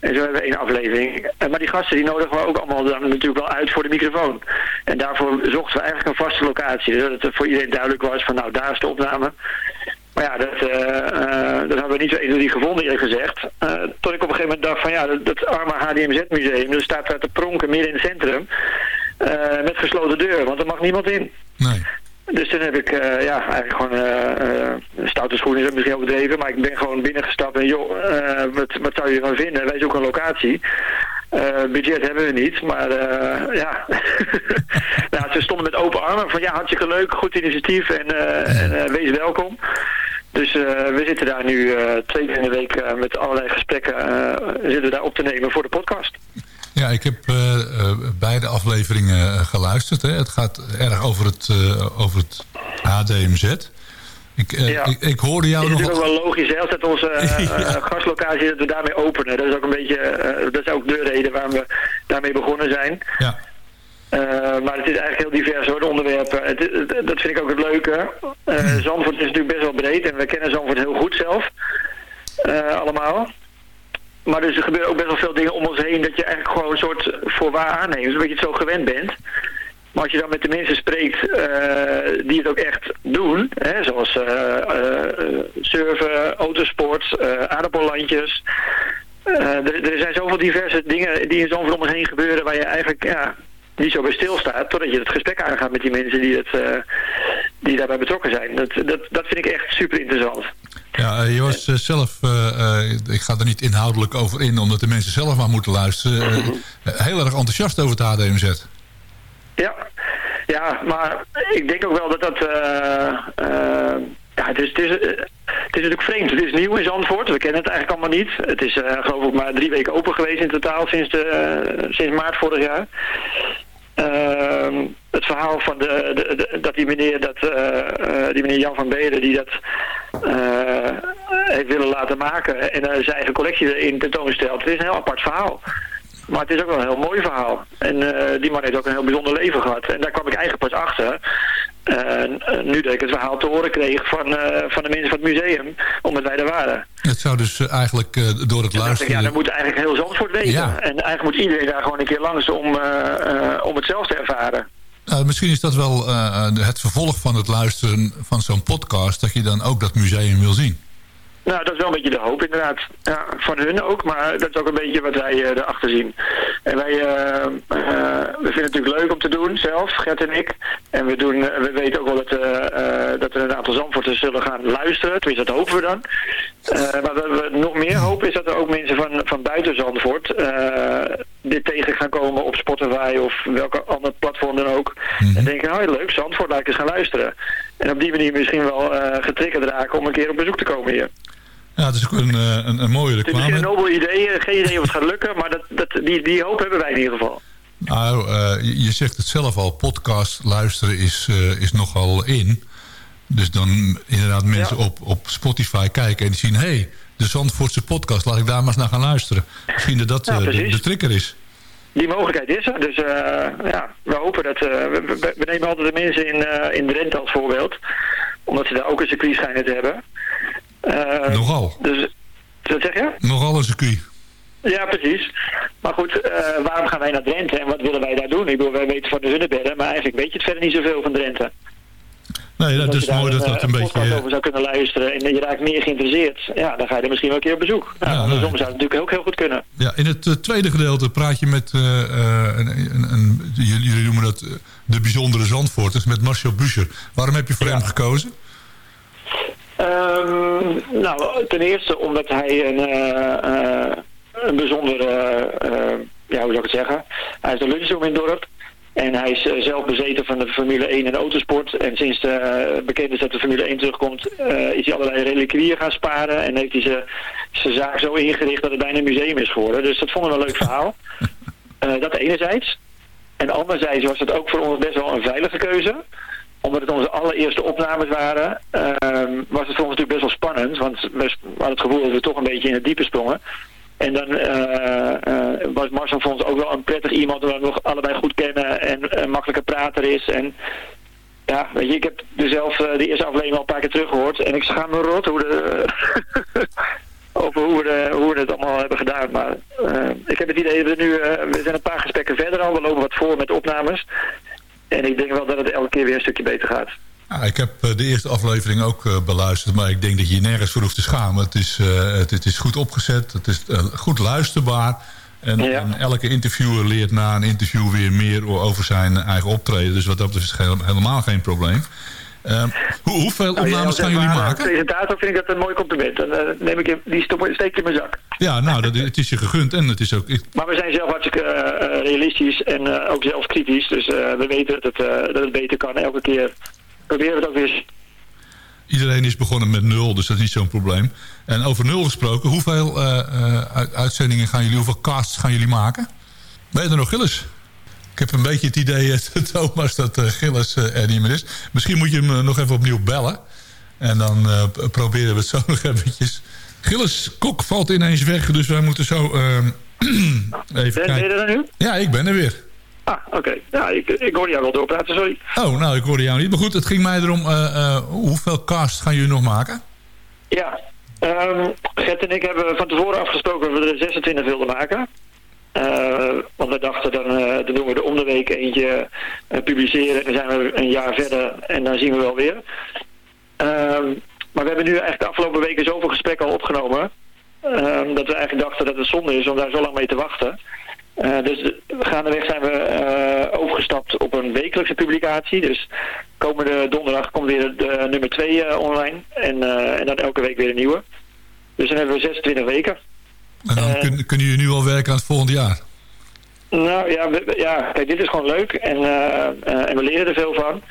En zo hebben we één aflevering. Eh, maar die gasten die nodigen we ook allemaal dan natuurlijk wel uit voor de microfoon. En daarvoor zochten we eigenlijk een vaste locatie. Dus dat het voor iedereen duidelijk was van nou daar is de opname. Maar ja, dat, dat hebben we niet zo 1, 2, 3 gevonden eerlijk gezegd. Tot ik op een gegeven moment dacht van ja, dat, dat arme HDMZ museum, dat staat daar te pronken midden in het centrum. Eh, met gesloten deuren, want er mag niemand in. Nee. Dus toen heb ik eh, ja, eigenlijk gewoon eh, stoute schoenen is misschien overdreven, maar ik ben gewoon binnengestapt en joh, wat, wat zou je ervan vinden? Wij zoeken een locatie. Budget hebben we niet, maar ja. nou, ze stonden met open armen van ja, hartstikke leuk, goed initiatief en, en wees welkom. Dus we zitten daar nu twee keer in de week met allerlei gesprekken zitten we daar op te nemen voor de podcast. Ja, ik heb eh, eh, beide afleveringen eh, geluisterd. Hè. Het gaat erg over het, eh, over het HDMZ. Ik, Ja. ik, ik hoorde jou Het is nog... natuurlijk ook wel logisch, hè, het onze gastlocatie dat we daarmee openen. Dat is ook een beetje, dat is ook de reden waarom we daarmee begonnen zijn. Ja. Maar het is eigenlijk heel divers hoor, de onderwerpen. Het, het- dat vind ik ook het leuke. Eh, Zandvoort is natuurlijk best wel breed en we kennen Zandvoort heel goed zelf. Allemaal. Maar dus er gebeuren ook best wel veel dingen om ons heen dat je eigenlijk gewoon een soort voorwaar aanneemt. Omdat je het zo gewend bent. Maar als je dan met de mensen spreekt eh, die het ook echt doen, hè, zoals eh, eh, surfen, autosport, aardappellandjes. Er, zijn zoveel diverse dingen die in zo'n om ons heen gebeuren waar je eigenlijk ja, niet zo bij stilstaat. Totdat je het gesprek aangaat met die mensen die, het, die daarbij betrokken zijn. Dat, dat, dat vind ik echt super interessant. Ja, eh, je was eh, zelf, eh, ik ga er niet inhoudelijk over in, omdat de mensen zelf maar moeten luisteren. eh, heel erg enthousiast over het HDMZ. Ja, ja, maar ik denk ook wel dat dat... ja, het is, het, is, het is natuurlijk vreemd. Het is nieuw in Zandvoort. We kennen het eigenlijk allemaal niet. Het is geloof ik maar drie weken open geweest in totaal sinds, de, sinds maart vorig jaar. Ehm, het verhaal van de, de, dat die meneer, dat, eh, eh, die meneer Jan van Beden, die dat eh, heeft willen laten maken en zijn eigen collectie erin tentoonstelt. Het is een heel apart verhaal. Maar het is ook wel een heel mooi verhaal. En die man heeft ook een heel bijzonder leven gehad. En daar kwam ik eigenlijk pas achter. Eh, nu dat ik het verhaal te horen kreeg van, eh, van de mensen van het museum. Omdat wij er waren. Het zou dus eh, eigenlijk door het luisteren... ja, dan moet eigenlijk heel Zandvoort weten. Ja. En eigenlijk moet iedereen daar gewoon een keer langs om, om het zelf te ervaren. Nou, misschien is dat wel het vervolg van het luisteren van zo'n podcast... dat je dan ook dat museum wil zien. Nou, dat is wel een beetje de hoop inderdaad. Ja, van hun ook, maar dat is ook een beetje wat wij eh, erachter zien. En wij eh, we vinden het natuurlijk leuk om te doen, zelf, Gert en ik. En we, doen, we weten ook wel dat, dat er een aantal Zandvoorters zullen gaan luisteren. Tenminste, dat hopen we dan. Maar wat we nog meer hopen is dat er ook mensen van, van buiten Zandvoort dit tegen gaan komen op Spotify of welke andere platform dan ook. En denken, oh leuk, Zandvoort, laat ik eens gaan luisteren. En op die manier misschien wel eh getriggerd raken om een keer op bezoek te komen hier. Ja, het is ook een, eh, een, een mooie Het is reclame. een nobel idee, eh, geen idee of het gaat lukken, maar dat, dat, die, die hoop hebben wij in ieder geval. Nou, je, zegt het zelf al, podcast luisteren is, is nogal in. Dus dan inderdaad mensen op, op Spotify kijken en die zien... hé, hey, de Zandvoortse podcast, laat ik daar maar eens naar gaan luisteren. Misschien dat dat Ja, de, de trigger is. Die mogelijkheid is er, dus eh, ja, we hopen dat... eh, we, we- nemen altijd de mensen in, eh in Drenthe als voorbeeld, omdat ze daar ook een circuit schijnen te hebben. Nogal. Dus, wat zeg je? Nogal een circuit. Ja, precies. Maar goed, waarom gaan wij naar Drenthe en wat willen wij daar doen? Ik bedoel, wij weten van de Hunnebedden, maar eigenlijk weet je het verder niet zoveel van Drenthe. Nee, dat is mooi dat dat een podcast beetje... over zou kunnen luisteren en je raakt meer geïnteresseerd, ja, dan ga je er misschien wel een keer op bezoek. Nou, Ja, andersom zou het natuurlijk ook heel goed kunnen. Ja, in het eh, tweede gedeelte praat je met, eh, eh, een, een, een- jullie noemen dat eh, de bijzondere Zandvoorters, met Marcel Buscher. Waarom heb je voor hem gekozen? Ehm, nou, ten eerste omdat hij een, eh, eh, een bijzondere, eh, ja, hoe zou ik het zeggen? Hij is de lunchroom in het dorp. En hij is eh, zelf bezeten van de Formule 1 en autosport. En sinds eh, bekend is dat de Formule 1 terugkomt, eh, is hij allerlei reliquieën gaan sparen. En heeft hij zijn- zijn zaak zo ingericht dat het bijna een museum is geworden. Dus dat vonden we een leuk verhaal. Dat enerzijds. En anderzijds was het ook voor ons best wel een veilige keuze omdat het onze allereerste opnames waren, ehm, was het voor ons natuurlijk best wel spannend. Want we hadden het gevoel dat we toch een beetje in het diepe sprongen. En dan eh, eh, was Marcel voor ook wel een prettig iemand waar we nog allebei goed kennen en een makkelijke prater is. En ja, weet je, ik heb zelf eh, de eerste aflevering al een paar keer teruggehoord. En ik schaam me rot hoe de, over hoe we, hoe we het allemaal hebben gedaan. Maar eh, ik heb het idee dat we nu, eh, we zijn een paar gesprekken verder al. We lopen wat voor met opnames. En ik denk wel dat het elke keer weer een stukje beter gaat. Ja, ik heb eh, de eerste aflevering ook eh, beluisterd, maar ik denk dat je je nergens voor hoeft te schamen. Het is, eh, het, het is goed opgezet, het is goed luisterbaar. En, en elke interviewer leert na een interview weer meer over zijn eigen optreden. Dus wat dat betreft is het helemaal geen probleem. Eh, hoe, hoeveel Nou, opnames gaan jullie maken? presentator vind ik dat een mooi compliment. Dan neem ik in, die stop- steek in mijn zak. Ja, nou, dat, het is je gegund en het is ook... ik- Maar we zijn zelf hartstikke realistisch en ook zelf kritisch. Dus we weten dat het, dat het beter kan. Elke keer proberen we dat weer. Iedereen is begonnen met nul, dus dat is niet zo'n probleem. En over nul gesproken, hoeveel eh, eh, uit- uitzendingen gaan jullie, hoeveel casts gaan jullie maken? Ben je er nog, Gilles? Ik heb een beetje het idee, Thomas, dat eh, Gilles er niet meer is. Misschien moet je hem nog even opnieuw bellen. En dan proberen we het zo nog eventjes. Gilles Kok valt ineens weg, dus wij moeten zo eh, even Ben, ben je kijken. er nu? Ja, ik ben er weer. Ah, oké. Ja, ik, ik hoorde jou wel doorpraten, sorry. Oh, nou, ik hoorde jou niet. Maar goed, het ging mij erom, eh, eh, hoeveel casts gaan jullie nog maken? Ja, ehm Gert en ik hebben van tevoren afgesproken dat we er 26 wilden maken. Eh, want we dachten, dan, dan doen we er om de week eentje publiceren. Dan zijn we een jaar verder en dan zien we wel weer. Ehm, maar we hebben nu eigenlijk de afgelopen weken zoveel gesprekken al opgenomen. ehm, dat we eigenlijk dachten dat het zonde is om daar zo lang mee te wachten. Eh, dus de- gaandeweg zijn we eh, overgestapt op een wekelijkse publicatie. Dus komende donderdag komt weer de nummer 2 online. En, eh, en dan elke week weer een nieuwe. Dus dan hebben we 26 weken. En dan kun- kunnen jullie nu al werken aan het volgende jaar? Nou ja, we- ja, kijk, dit is gewoon leuk en, eh, eh, en we leren er veel van.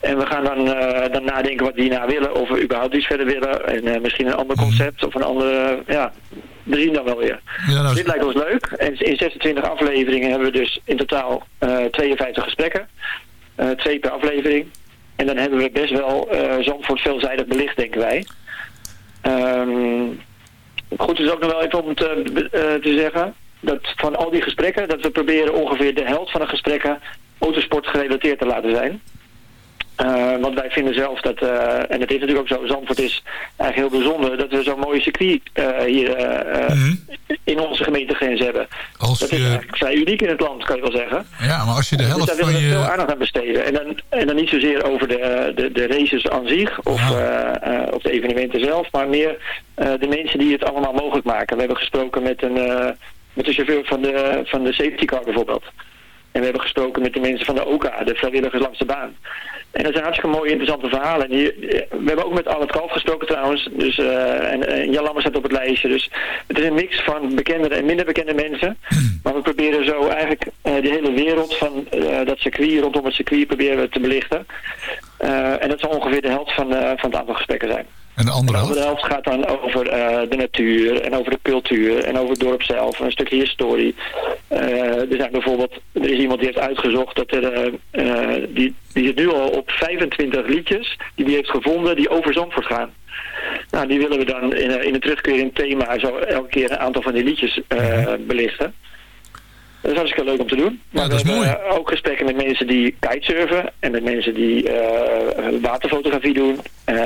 En we gaan dan, eh, dan nadenken wat we hierna willen, of we überhaupt iets verder willen. En eh, misschien een ander concept of een andere, ja, we zien dan wel weer. Ja, nou, Dit lijkt ons leuk. En in 26 afleveringen hebben we dus in totaal eh 52 gesprekken. Eh, twee per aflevering. En dan hebben we best wel eh Zandvoort veelzijdig belicht, denken wij. Ehm, goed is ook nog wel even om te, eh, te zeggen dat van al die gesprekken, dat we proberen ongeveer de helft van de gesprekken autosport gerelateerd te laten zijn. Eh, want wij vinden zelf dat, eh, en het is natuurlijk ook zo, Zandvoort is eigenlijk heel bijzonder, dat we zo'n mooie circuit eh, hier eh, in onze gemeentegrens hebben. Mhm. Als dat is je- eigenlijk vrij uniek in het land, kan je wel zeggen. Ja, maar als je de Dus helft daar willen we veel je... aandacht aan besteden. En dan, en dan niet zozeer over de, de, de races aan zich of, of de evenementen zelf, maar meer de mensen die het allemaal mogelijk maken. We hebben gesproken met een, met de chauffeur van de, van de safety car bijvoorbeeld. En we hebben gesproken met de mensen van de OKA, de vrijwilligers langs de baan. En dat zijn hartstikke mooie, interessante verhalen. We hebben ook met Albert Kalf gesproken trouwens. Dus, eh, en, en Jan Lammers staat op het lijstje. Dus het is een mix van bekende en minder bekende mensen. Maar we proberen zo eigenlijk eh de hele wereld van eh, dat circuit, rondom het circuit, proberen we te belichten. En dat zal ongeveer de helft van, van het aantal gesprekken zijn. En de andere helft? De helft gaat dan over eh, de natuur en over de cultuur en over het dorp zelf. Een stukje historie. er zijn bijvoorbeeld, er is iemand die heeft uitgezocht dat er, die, die zit nu al op 25 liedjes die hij heeft gevonden die over Zandvoort gaan. Nou, die willen we dan in, in een terugkerend thema zo elke keer een aantal van die liedjes belichten. Dat is hartstikke leuk om te doen. Maar dat is mooi. Ook gesprekken met mensen die kitesurfen en met mensen die uh, waterfotografie doen. Uh,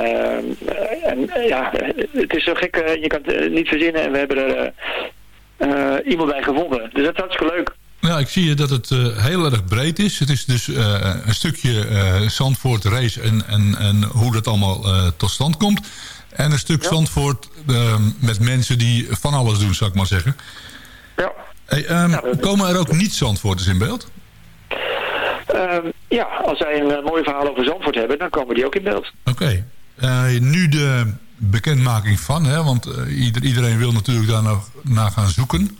en ja, het is zo gek, je kan het niet verzinnen en we hebben er iemand bij gevonden. Dus dat is hartstikke leuk. Ja, ik zie dat het heel erg breed is. Het is dus een stukje Zandvoort race en, en, en hoe dat allemaal tot stand komt. En een stuk ja. Zandvoort met mensen die van alles doen, zou ik maar zeggen. Ja. Hey, um, komen er ook niet-Zandvoorters in beeld? Um, ja, als zij een uh, mooi verhaal over Zandvoort hebben, dan komen die ook in beeld. Oké. Okay. Uh, nu de bekendmaking van, hè, want uh, ieder, iedereen wil natuurlijk daar nog naar gaan zoeken.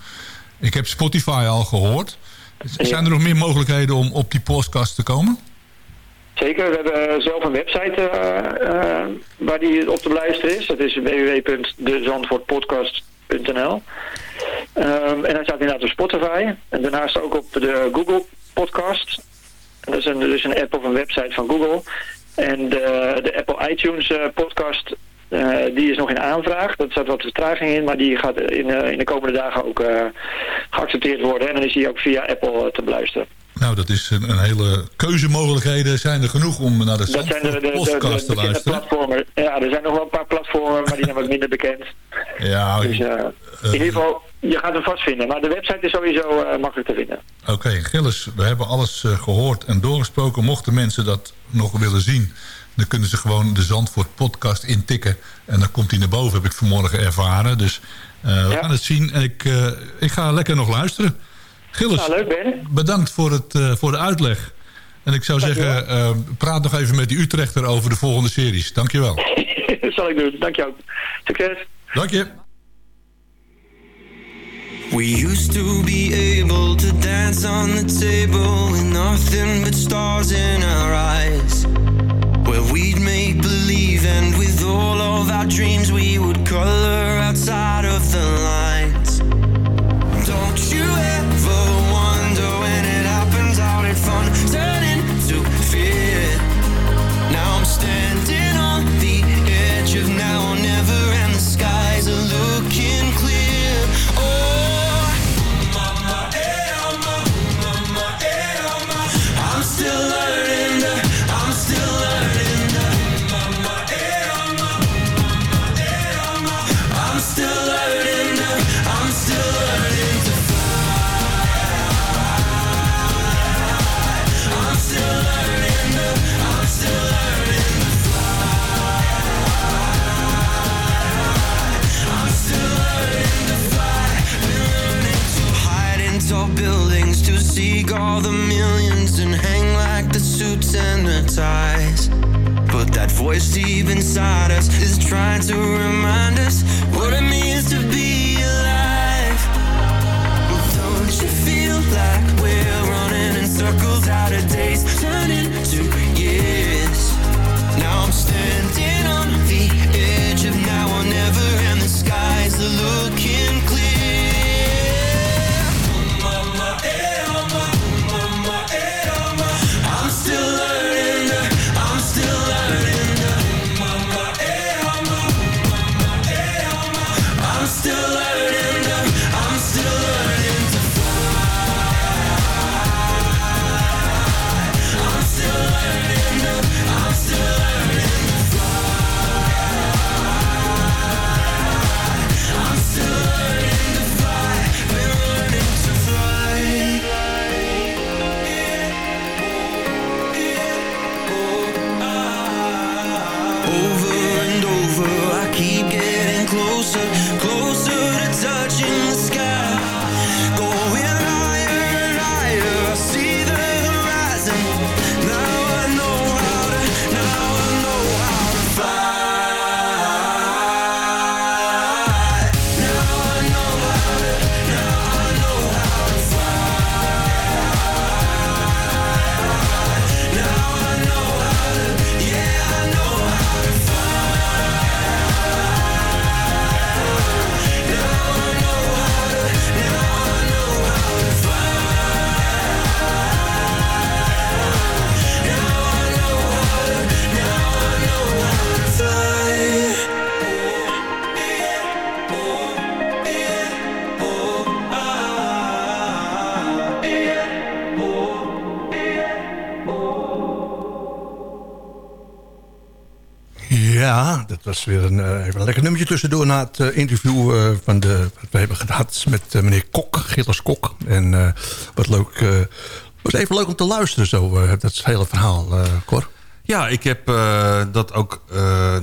Ik heb Spotify al gehoord. Zijn er nog meer mogelijkheden om op die podcast te komen? Zeker, we hebben zelf een website waar die op te beluisteren is. Dat is www.dezandvoortpodcast.nl Um, en hij staat inderdaad op Spotify. En daarnaast ook op de Google podcast. Dat is een, dus een app of een website van Google. En de, de Apple iTunes uh, podcast, uh, die is nog in aanvraag. Dat staat wat vertraging in, maar die gaat in, uh, in de komende dagen ook geaccepteerd worden. En dan is die ook via Apple te beluisteren. Nou, dat is een, een, hele keuzemogelijkheden zijn er genoeg om naar de, dat zijn de, de, podcast de, te luisteren. Platformen. Ja, er zijn nog wel een paar platformen, maar die zijn wat minder bekend. Ja, dus, in ieder geval, je gaat hem vastvinden. Maar de website is sowieso uh, makkelijk te vinden. Oké, okay, Gilles, we hebben alles uh, gehoord en doorgesproken. Mochten mensen dat nog willen zien... dan kunnen ze gewoon de Zandvoort podcast intikken. En dan komt hij naar boven, heb ik vanmorgen ervaren. Dus uh, we ja. gaan het zien. En ik, ik ga lekker nog luisteren. Gilles, nou, leuk Ben. bedankt voor, het, voor de uitleg. En ik zou zeggen, praat nog even met die Utrechter over de volgende series. Dankjewel. dat zal ik doen. Dank je ook. Succes. Dank je. We used to be able to dance on the table with nothing but stars in our eyes. Where we'd make believe, and with all of our dreams, we would color outside of the lines. Don't you ever wonder when it happens how did fun dat was weer een, eh, een lekker nummertje tussendoor... na het eh, interview eh, van de, wat we hebben gehad met meneer Kok, Gilles Kok. En wat leuk... Was even leuk om te luisteren, zo, dat hele verhaal, Cor. Ja, ik heb dat ook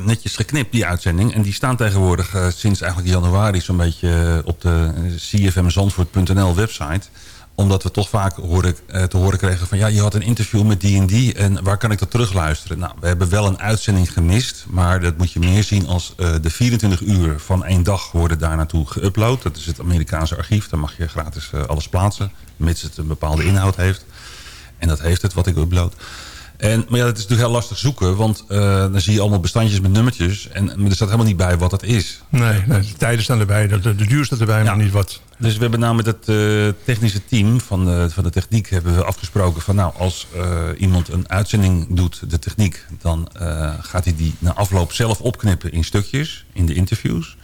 netjes geknipt, die uitzending. En die staan tegenwoordig sinds eigenlijk januari... zo'n beetje op de cfmzandvoort.nl website omdat we toch vaak eh, te horen kregen van... ja, je had een interview met die en die en waar kan ik dat terugluisteren? Nou, we hebben wel een uitzending gemist... maar dat moet je meer zien als uh, de 24 uur van één dag worden daar naartoe geüpload. Dat is het Amerikaanse archief, daar mag je gratis uh, alles plaatsen... mits het een bepaalde inhoud heeft. En dat heeft het, wat ik upload. En, maar ja, dat is natuurlijk heel lastig zoeken, want uh, dan zie je allemaal bestandjes met nummertjes. En maar er staat helemaal niet bij wat dat is. Nee, nee de tijden staan erbij, de, de duur staat erbij, maar niet wat. Dus we hebben nou met het uh, technische team van de, van de techniek hebben we afgesproken van nou, als uh, iemand een uitzending doet, de techniek, dan gaat hij die na afloop zelf opknippen in stukjes, in de interviews.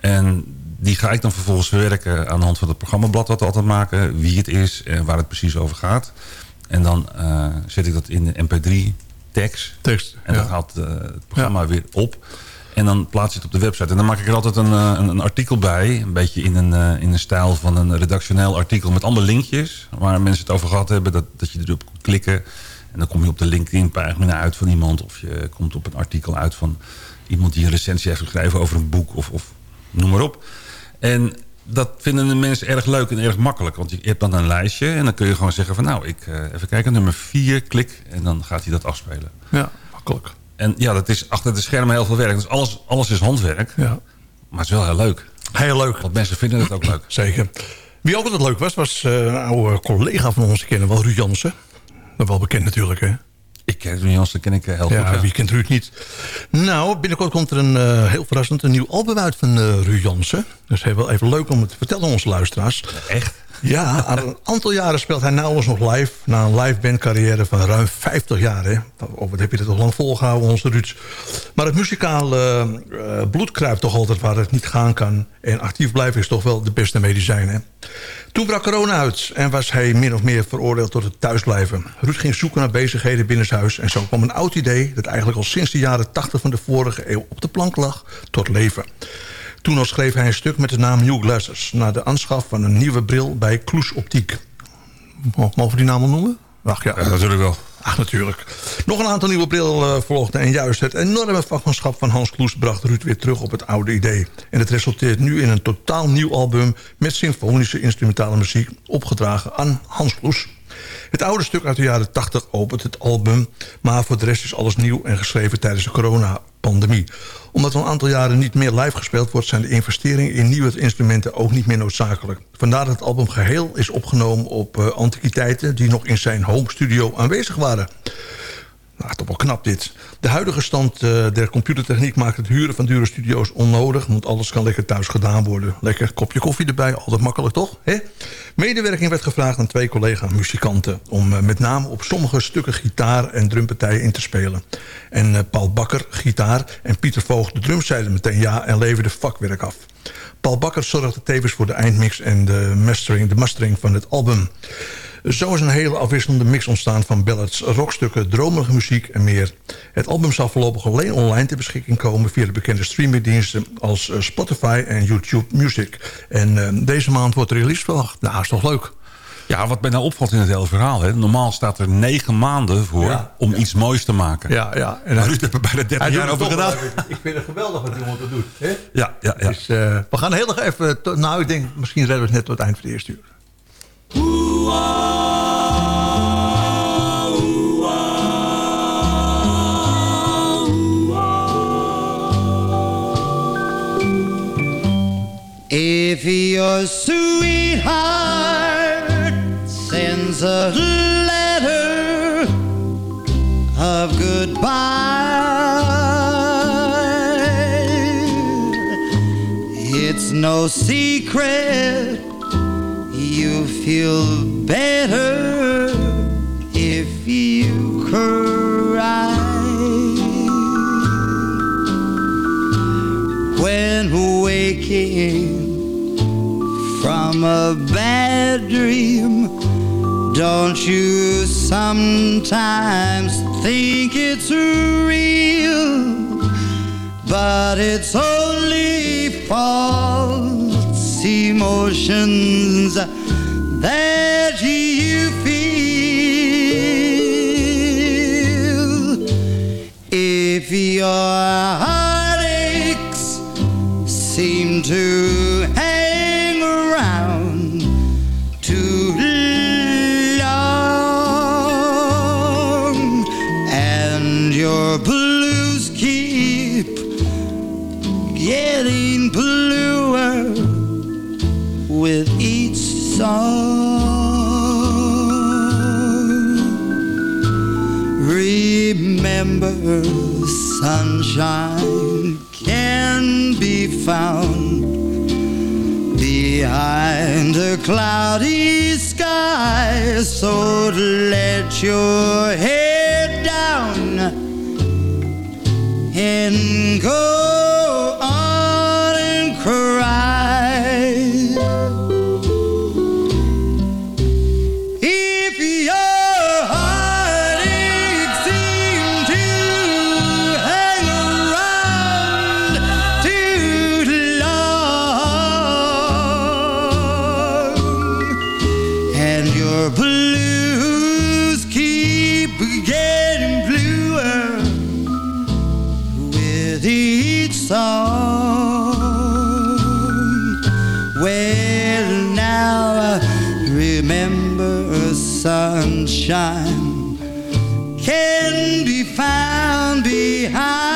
En die ga ik dan vervolgens verwerken aan de hand van het programmablad wat we altijd maken, wie het is en waar het precies over gaat. En dan uh, zet ik dat in de mp3 tekst. tekst en dan gaat uh, het programma ja. weer op. En dan plaats je het op de website. En dan maak ik er altijd een, een, een artikel bij. Een beetje in een, in een stijl van een redactioneel artikel. Met allemaal linkjes. Waar mensen het over gehad hebben. Dat, dat je erop kunt klikken. En dan kom je op de LinkedIn pagina uit van iemand. Of je komt op een artikel uit van iemand die een recensie heeft geschreven over een boek. Of, of noem maar op. En dat vinden de mensen erg leuk en erg makkelijk. Want je hebt dan een lijstje en dan kun je gewoon zeggen van... nou, ik uh, even kijken, nummer 4, klik. En dan gaat hij dat afspelen. Ja, makkelijk. En ja, dat is achter de schermen heel veel werk. Dus alles, alles is handwerk. Ja. Maar het is wel heel leuk. Heel leuk. Want mensen vinden het ook leuk. Zeker. Wie ook altijd leuk was, was uh, een oude collega van ons kennen. Wel Ruud Jansen. Dat wel bekend natuurlijk, hè? Ik ken Ruud Jansen, ken ik heel goed. Ja, wie kent Ruud niet? Nou, binnenkort komt er een uh, heel verrassend een nieuw album uit van uh, Ruud Jansen. Dus heel wel even leuk om het te vertellen aan onze luisteraars. Echt? Ja, al een aantal jaren speelt hij nauwelijks nog live. Na een live bandcarrière van ruim 50 jaar. Hè. Oh, wat heb je dat toch lang volgehouden, onze Ruud. Maar het muzikale uh, bloed kruipt toch altijd waar het niet gaan kan. En actief blijven is toch wel de beste medicijn. Hè. Toen brak corona uit en was hij min of meer veroordeeld tot het thuisblijven. Ruud ging zoeken naar bezigheden binnenshuis... en zo kwam een oud idee dat eigenlijk al sinds de jaren 80 van de vorige eeuw op de plank lag, tot leven. Toen al schreef hij een stuk met de naam New Glasses... naar de aanschaf van een nieuwe bril bij Kloes Optiek. Mogen we die naam al noemen? Ach ja, ja natuurlijk wel. Ach, natuurlijk. Nog een aantal nieuwe brillen uh, volgden. En juist het enorme vakmanschap van Hans Kloes bracht Ruud weer terug op het oude idee. En het resulteert nu in een totaal nieuw album... met symfonische instrumentale muziek opgedragen aan Hans Kloes. Het oude stuk uit de jaren 80 opent het album... maar voor de rest is alles nieuw en geschreven tijdens de coronapandemie. Omdat al een aantal jaren niet meer live gespeeld wordt... zijn de investeringen in nieuwe instrumenten ook niet meer noodzakelijk. Vandaar dat het album geheel is opgenomen op uh, antiquiteiten... die nog in zijn home studio aanwezig waren. Nou, toch wel knap dit. De huidige stand uh, der computertechniek maakt het huren van dure studio's onnodig. Want alles kan lekker thuis gedaan worden. Lekker kopje koffie erbij, altijd makkelijk toch? Medewerking werd gevraagd aan twee collega-muzikanten... om uh, met name op sommige stukken gitaar en drumpartijen in te spelen. En uh, Paul Bakker, gitaar, en Pieter Voogd, de drums, zeiden meteen ja... en leverden vakwerk af. Paul Bakker zorgde tevens voor de eindmix en de mastering, de mastering van het album. Zo is een hele afwisselende mix ontstaan van ballads, rockstukken, dromerige muziek en meer. Het album zal voorlopig alleen online ter beschikking komen... via de bekende streamingdiensten als eh, Spotify en YouTube Music. En uh, deze maand wordt de release verwacht. Nou, is toch leuk? Ja, wat mij nou opvalt in het hele verhaal. Hè? Normaal staat er negen maanden voor ja, om ja. iets moois te maken. Ja, ja. En maar Ruud heeft er bijna 30 jaar over gedaan. Ik vind het geweldig wat iemand dat doet. Hè? Ja, ja, ja. Dus, uh, we gaan heel erg even... Nou, ik denk, misschien redden we het net tot het eind van de eerste uur. If your sweetheart sends a letter of goodbye, it's no secret you feel better if you cry. When waking from a bad dream, don't you sometimes think it's real? but it's only false emotions that you feel. If your heartaches seem to Sunshine can be found behind a cloudy sky. So let your head down and go found behind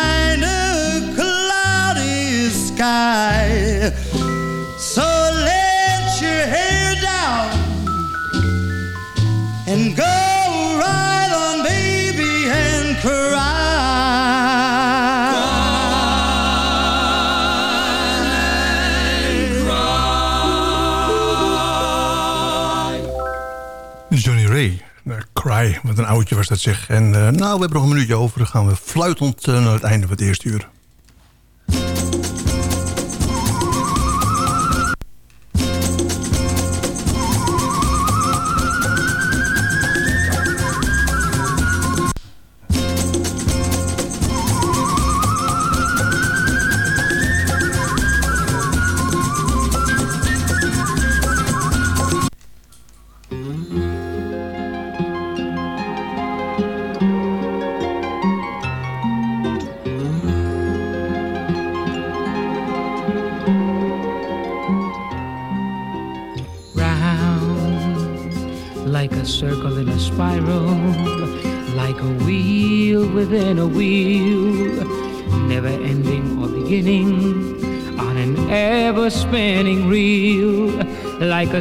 Cry, wat een oudje was dat zeg. En eh, nou, we hebben nog een minuutje over. Dan gaan we fluitend eh, naar het einde van het eerste uur.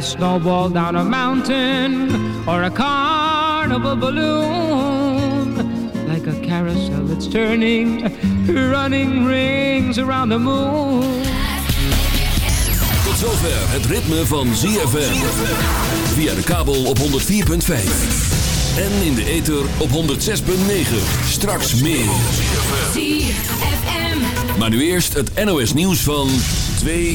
Snowball down a mountain or a carnival balloon, like a carousel that's turning, running rings around the moon. Tot zover het ritme van ZFM. Via de kabel op 104.5. En in de ether op 106.9. Straks meer. ZFM. Maar nu eerst het NOS nieuws van 2